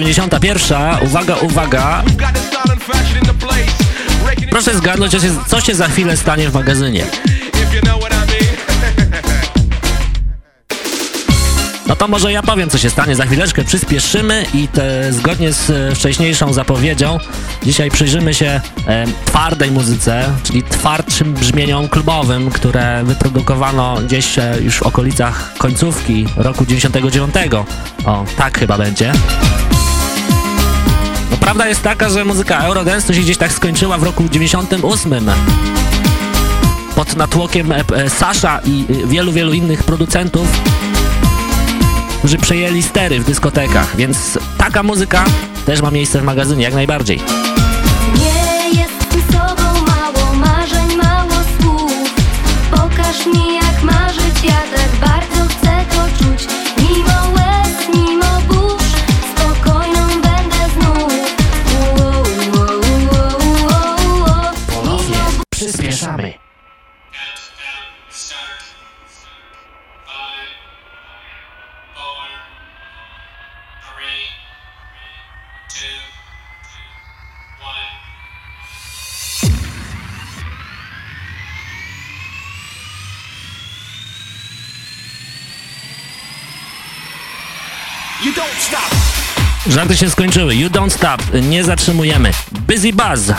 91. Uwaga, uwaga. Proszę zgadnąć, co się, co się za chwilę stanie w magazynie. No to może ja powiem, co się stanie. Za chwileczkę przyspieszymy i te, zgodnie z e, wcześniejszą zapowiedzią dzisiaj przyjrzymy się e, twardej muzyce, czyli twardszym brzmieniom klubowym, które wyprodukowano gdzieś e, już w okolicach końcówki roku 99. O, tak chyba będzie. No prawda jest taka, że muzyka Eurodance to się gdzieś tak skończyła w roku 98 pod natłokiem e, e, Sasha i e, wielu, wielu innych producentów, którzy przejęli stery w dyskotekach, więc taka muzyka też ma miejsce w magazynie jak najbardziej. Żarty się skończyły. You don't stop. Nie zatrzymujemy. Busy Buzz.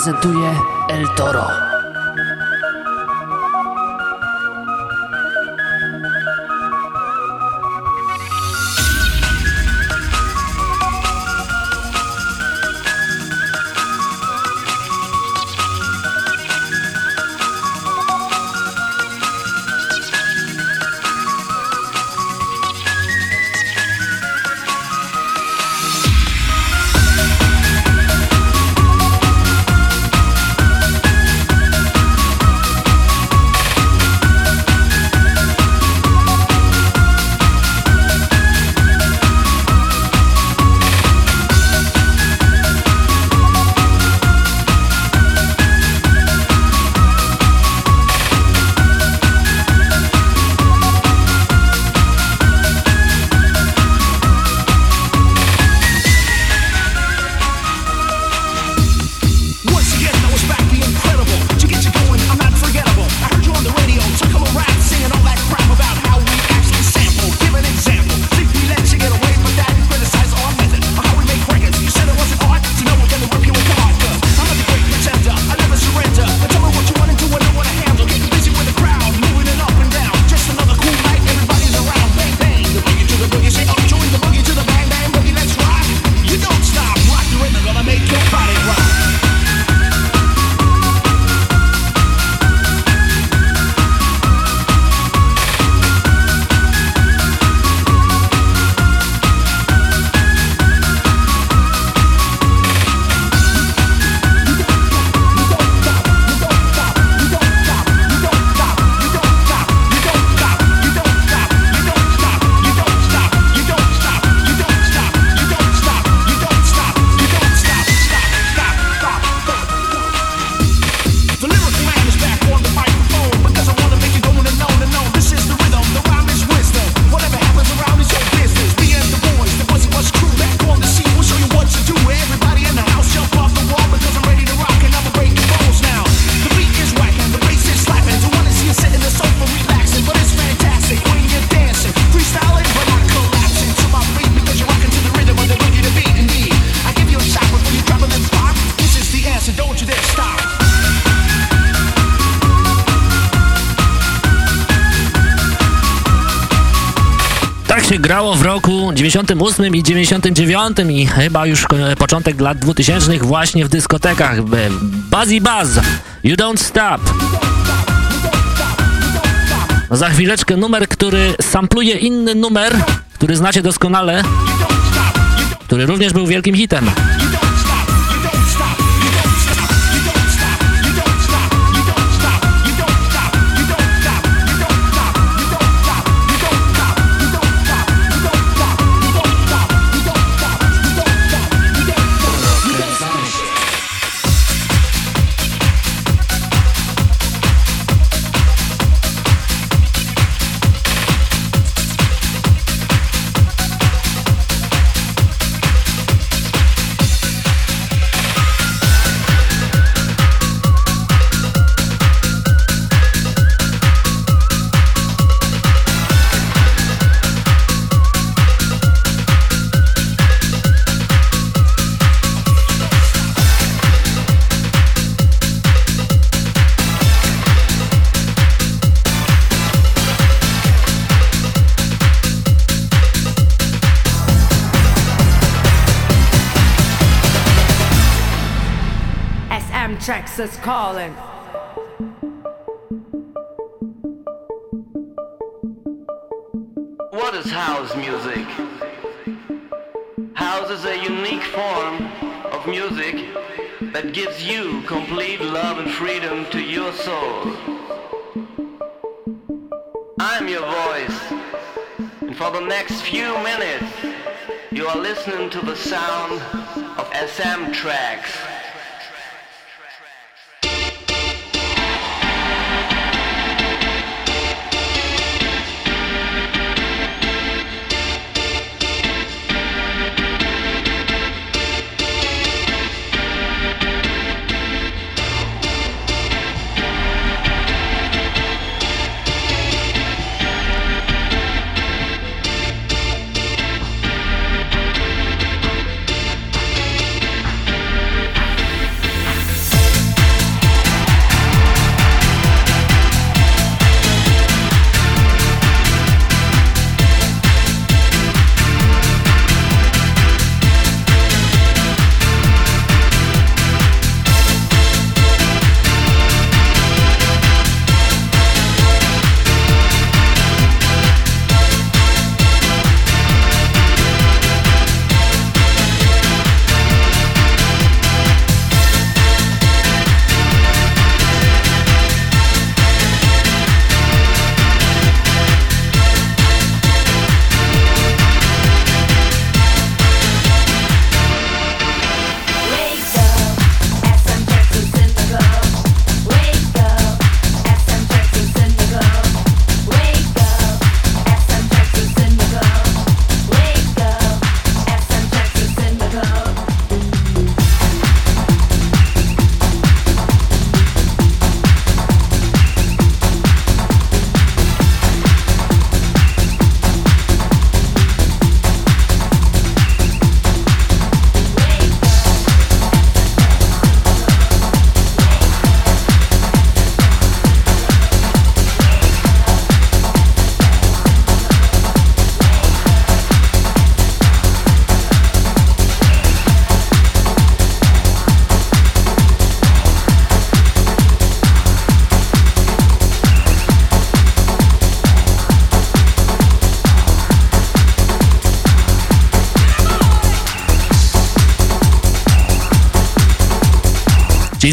prezentuje grało w roku 98 i 99 i chyba już początek lat 2000 właśnie w dyskotekach. Buzzy Buzz, You Don't Stop. Za chwileczkę numer, który sampluje inny numer, który znacie doskonale, który również był wielkim hitem. calling. What is house music? House is a unique form of music that gives you complete love and freedom to your soul. I'm your voice, and for the next few minutes, you are listening to the sound of SM tracks.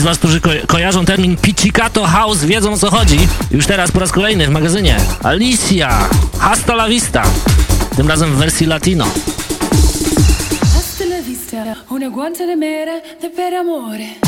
Was, którzy ko kojarzą termin Pichicato House, wiedzą o co chodzi. Już teraz po raz kolejny w magazynie. Alicia, hasta la vista. Tym razem w wersji latino. Hasta la vista, una guantanamera de per amore.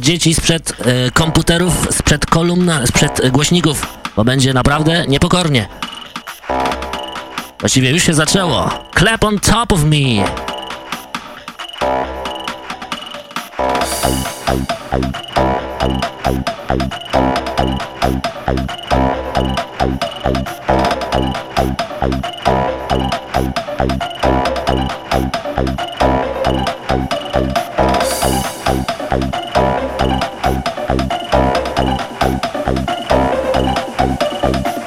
dzieci sprzed y, komputerów, sprzed kolumna, sprzed e, głośników, bo będzie naprawdę niepokornie. Właściwie już się zaczęło. Clap on top of me! Thank you.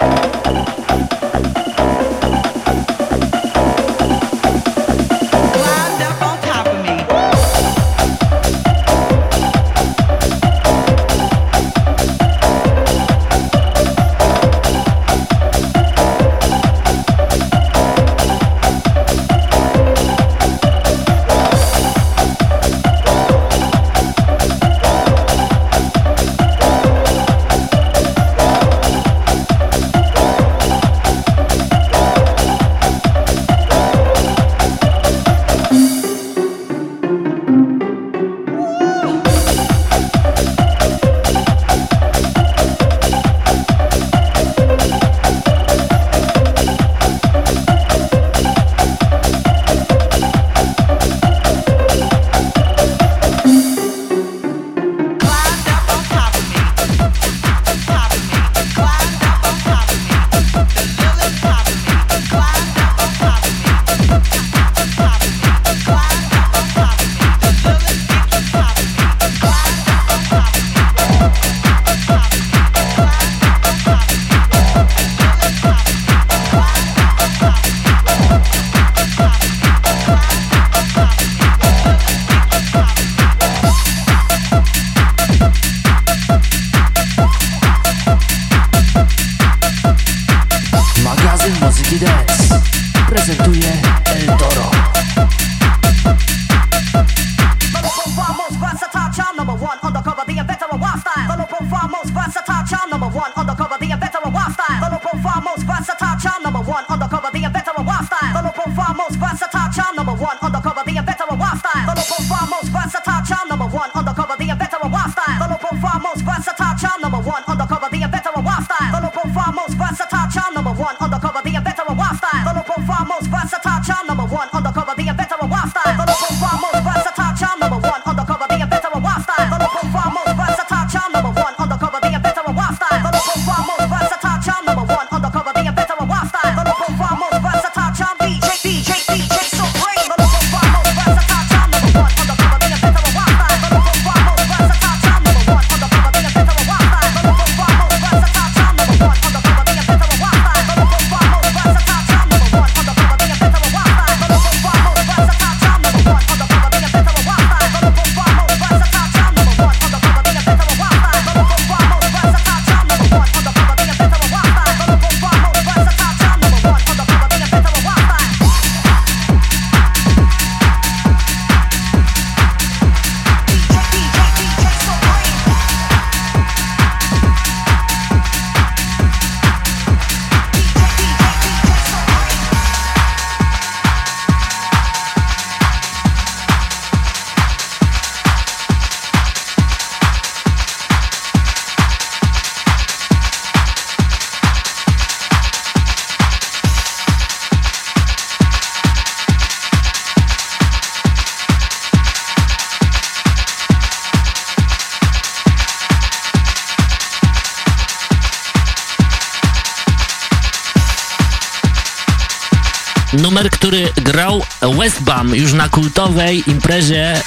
numer, który grał Westbam już na kultowej imprezie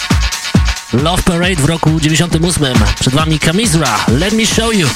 Love Parade w roku 98. Przed wami Kamizra, Let Me Show You.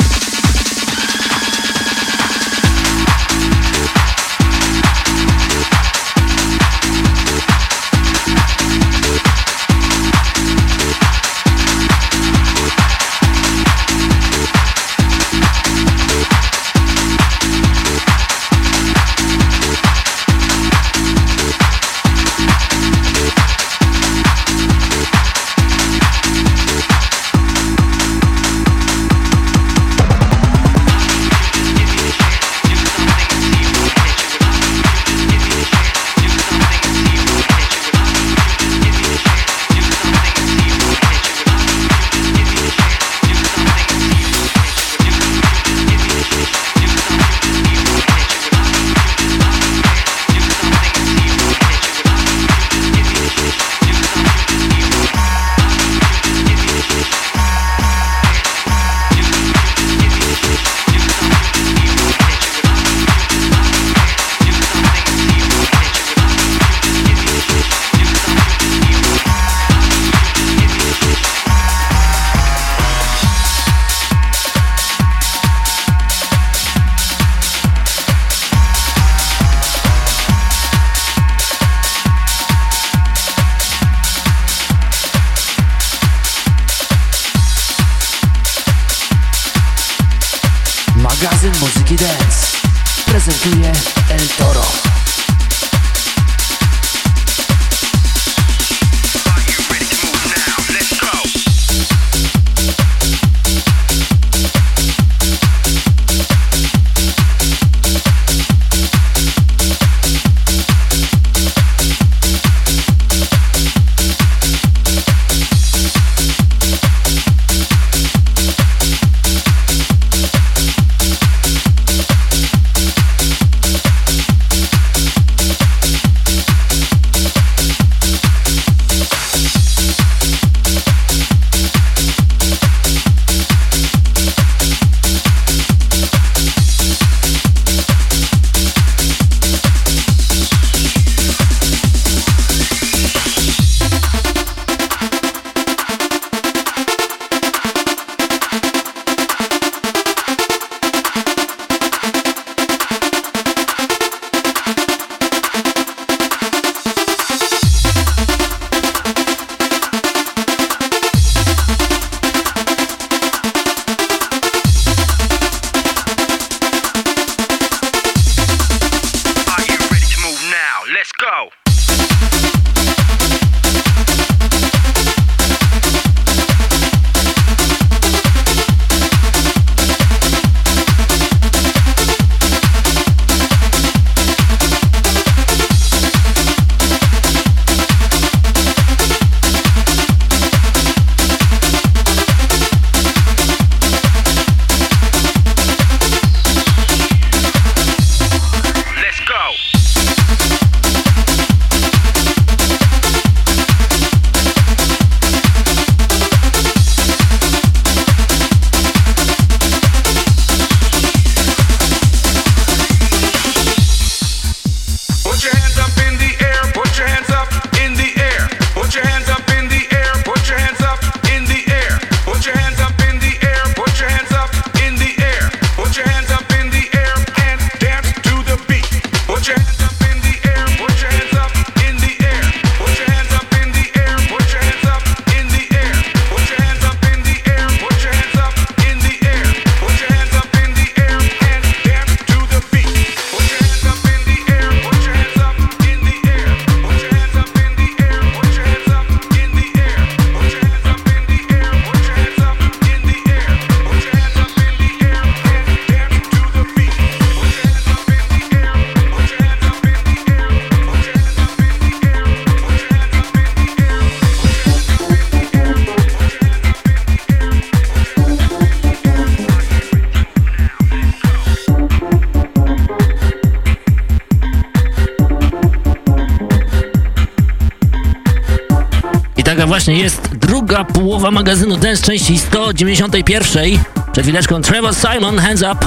właśnie, jest druga połowa magazynu Dance części 191. Przed chwileczką Trevor Simon, Hands Up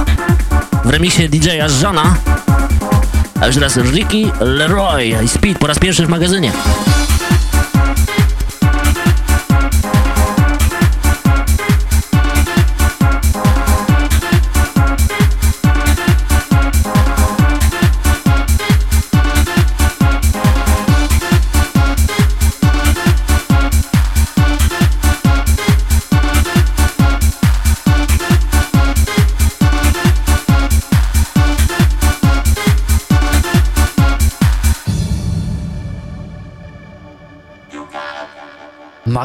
w remisie DJ-a Żana. A już teraz Ricky Leroy i Speed po raz pierwszy w magazynie.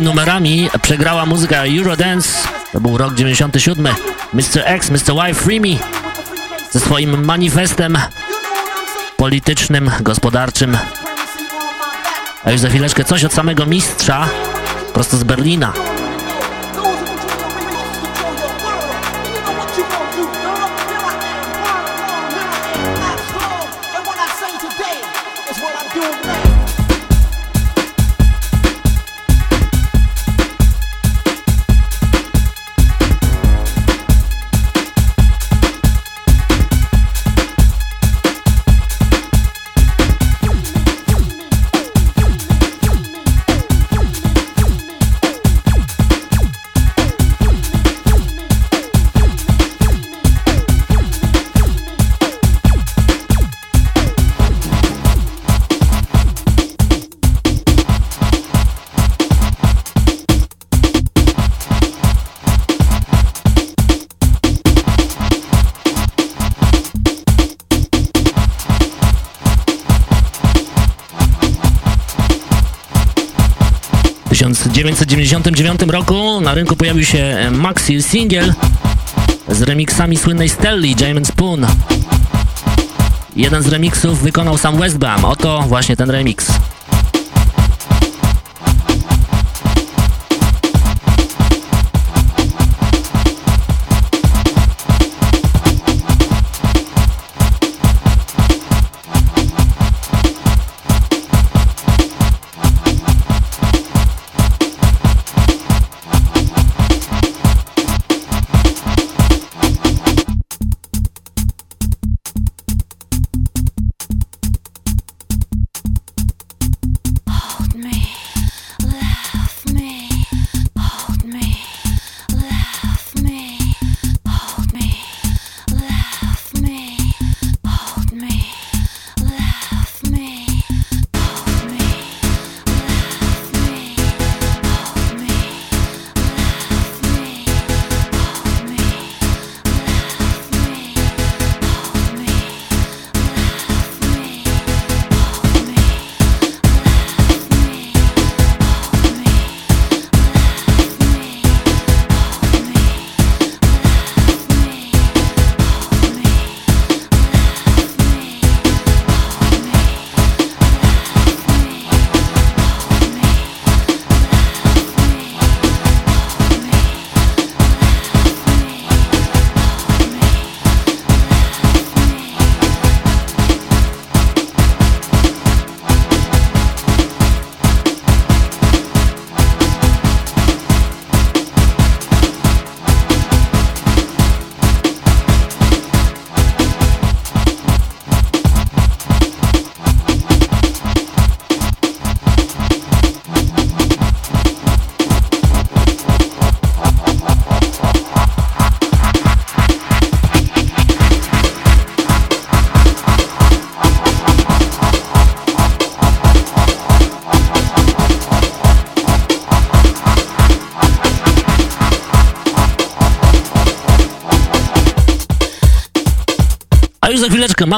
nowymi numerami przegrała muzyka Eurodance, to był rok 97, Mr. X, Mr. Y, Free Me, ze swoim manifestem politycznym, gospodarczym. A już za chwileczkę coś od samego mistrza, prosto z Berlina. 1969 roku na rynku pojawił się e, maxi single z remixami słynnej Stelli, James Spoon. Jeden z remixów wykonał sam Westbam, oto właśnie ten remix.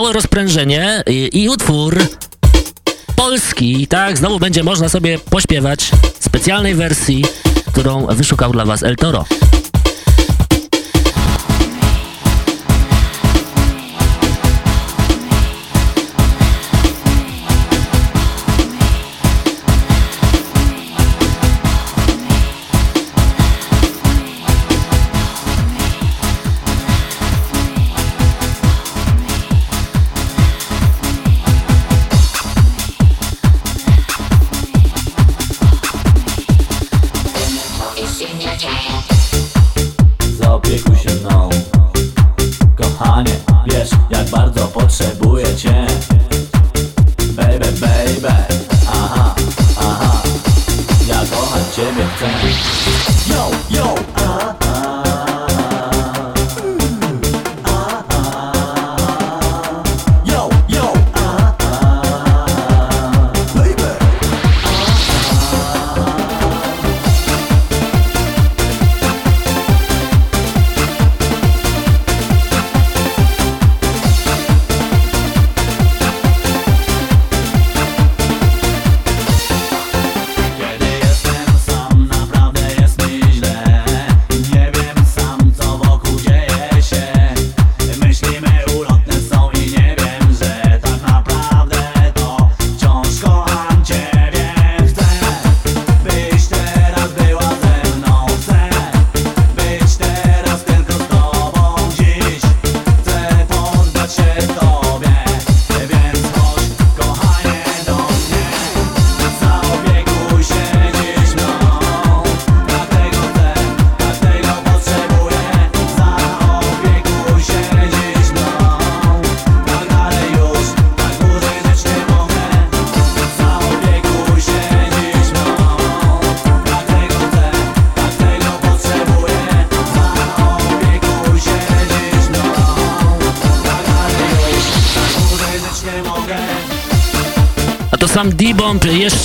małe rozprężenie i, i utwór polski, tak, znowu będzie można sobie pośpiewać specjalnej wersji, którą wyszukał dla Was El Toro.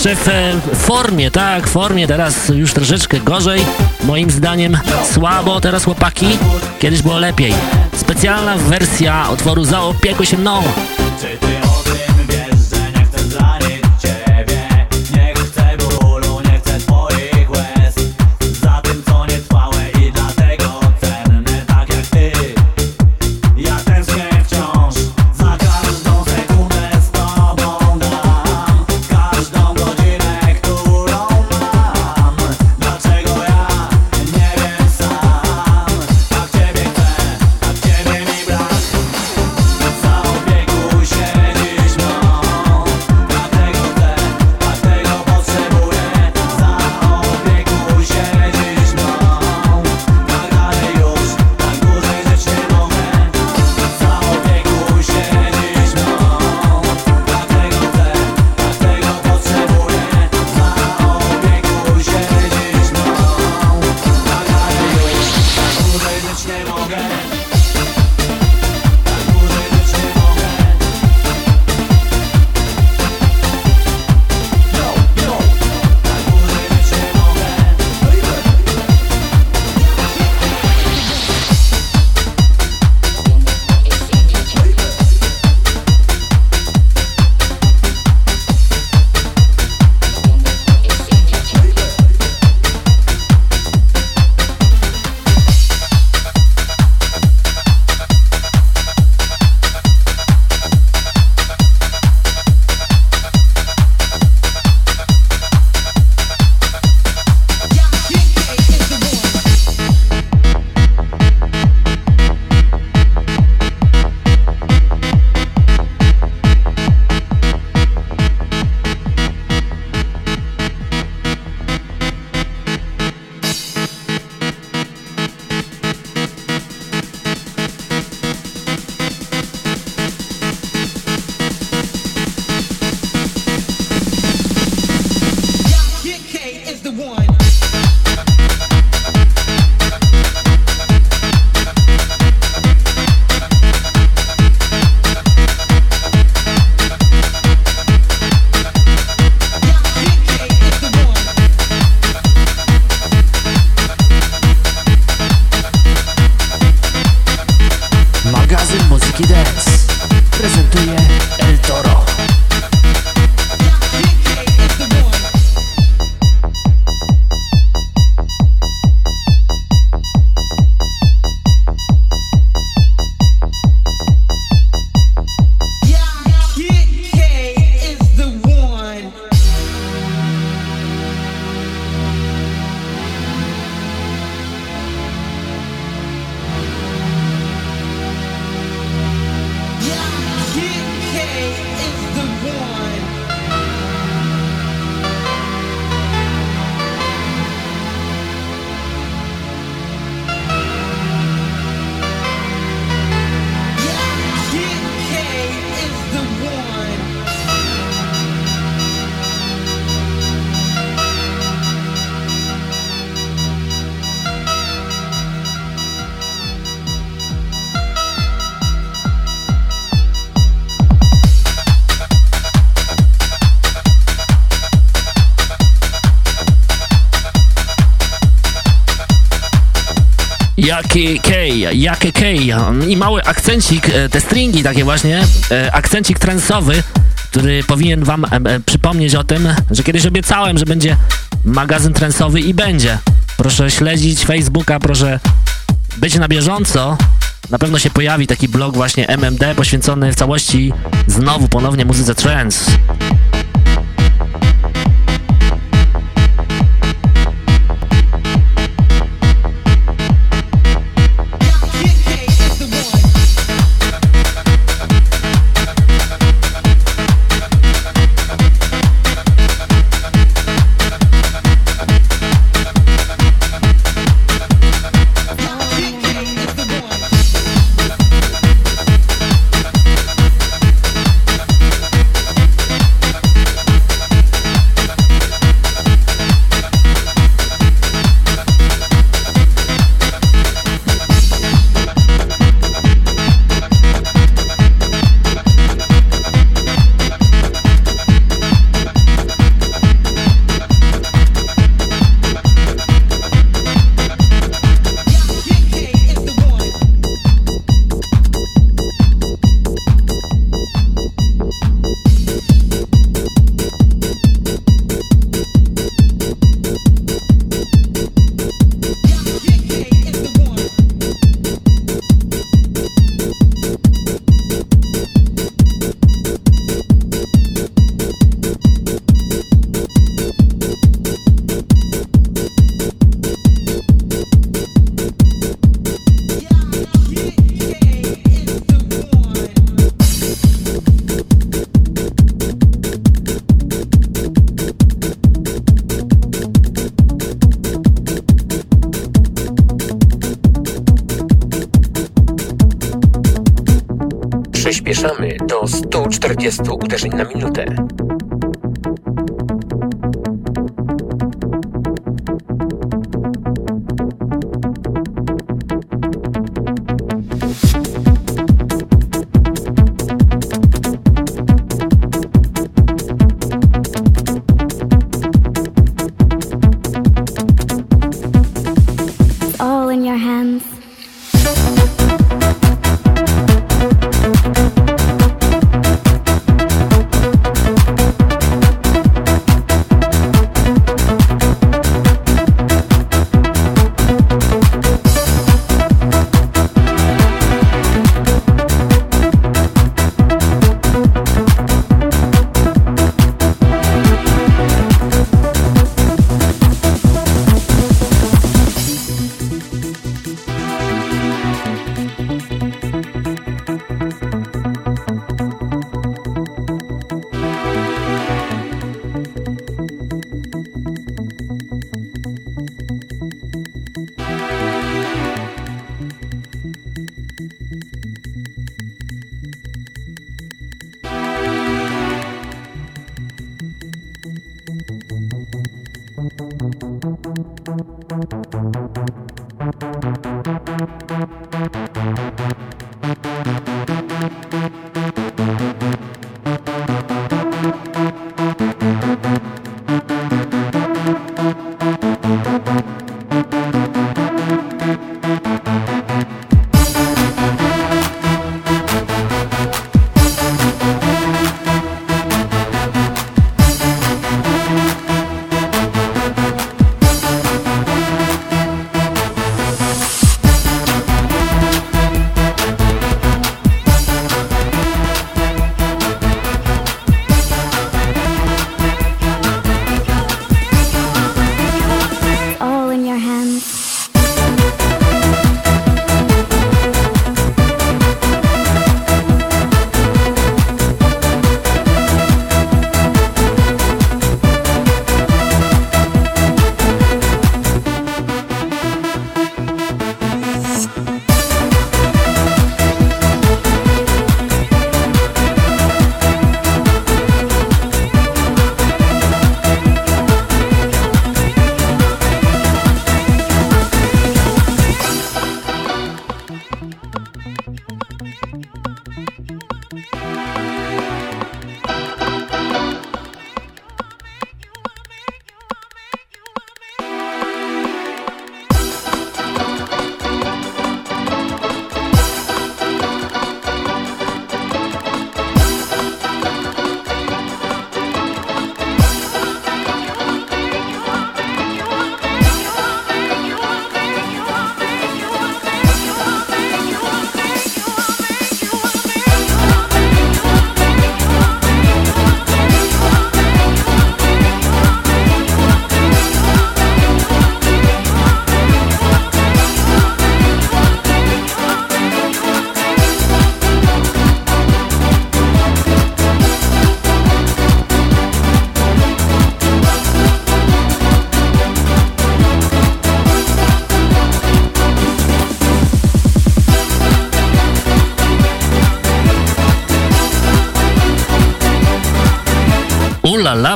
Jeszcze w formie, tak, formie, teraz już troszeczkę gorzej, moim zdaniem słabo, teraz chłopaki, kiedyś było lepiej. Specjalna wersja utworu Zaopiekuj się mną. Jaki K, jakie K i mały akcencik, e, te stringi takie właśnie, e, akcencik trensowy, który powinien wam e, przypomnieć o tym, że kiedyś obiecałem, że będzie magazyn trensowy i będzie. Proszę śledzić Facebooka, proszę być na bieżąco. Na pewno się pojawi taki blog właśnie MMD poświęcony w całości znowu ponownie muzyce trance. 140 uderzeń na minutę.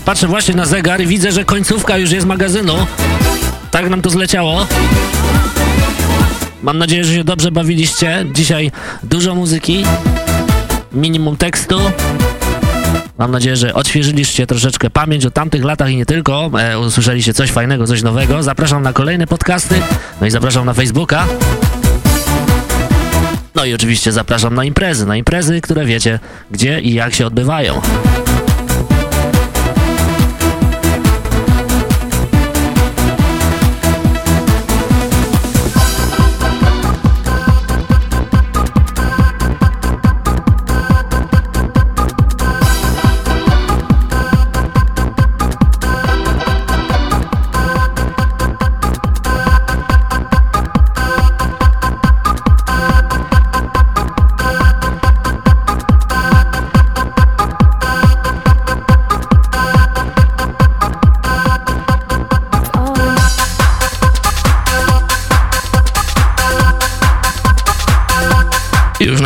Patrzę właśnie na zegar i widzę, że końcówka już jest magazynu. Tak nam to zleciało. Mam nadzieję, że się dobrze bawiliście. Dzisiaj dużo muzyki, minimum tekstu. Mam nadzieję, że odświeżyliście troszeczkę pamięć o tamtych latach i nie tylko. E, usłyszeliście coś fajnego, coś nowego. Zapraszam na kolejne podcasty, no i zapraszam na Facebooka. No i oczywiście zapraszam na imprezy, na imprezy, które wiecie, gdzie i jak się odbywają.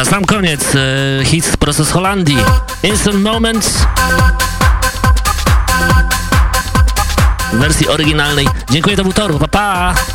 Sam koniec e, hit prosto Holandii. Instant Moments. W wersji oryginalnej. Dziękuję, to był Toru. Pa, pa!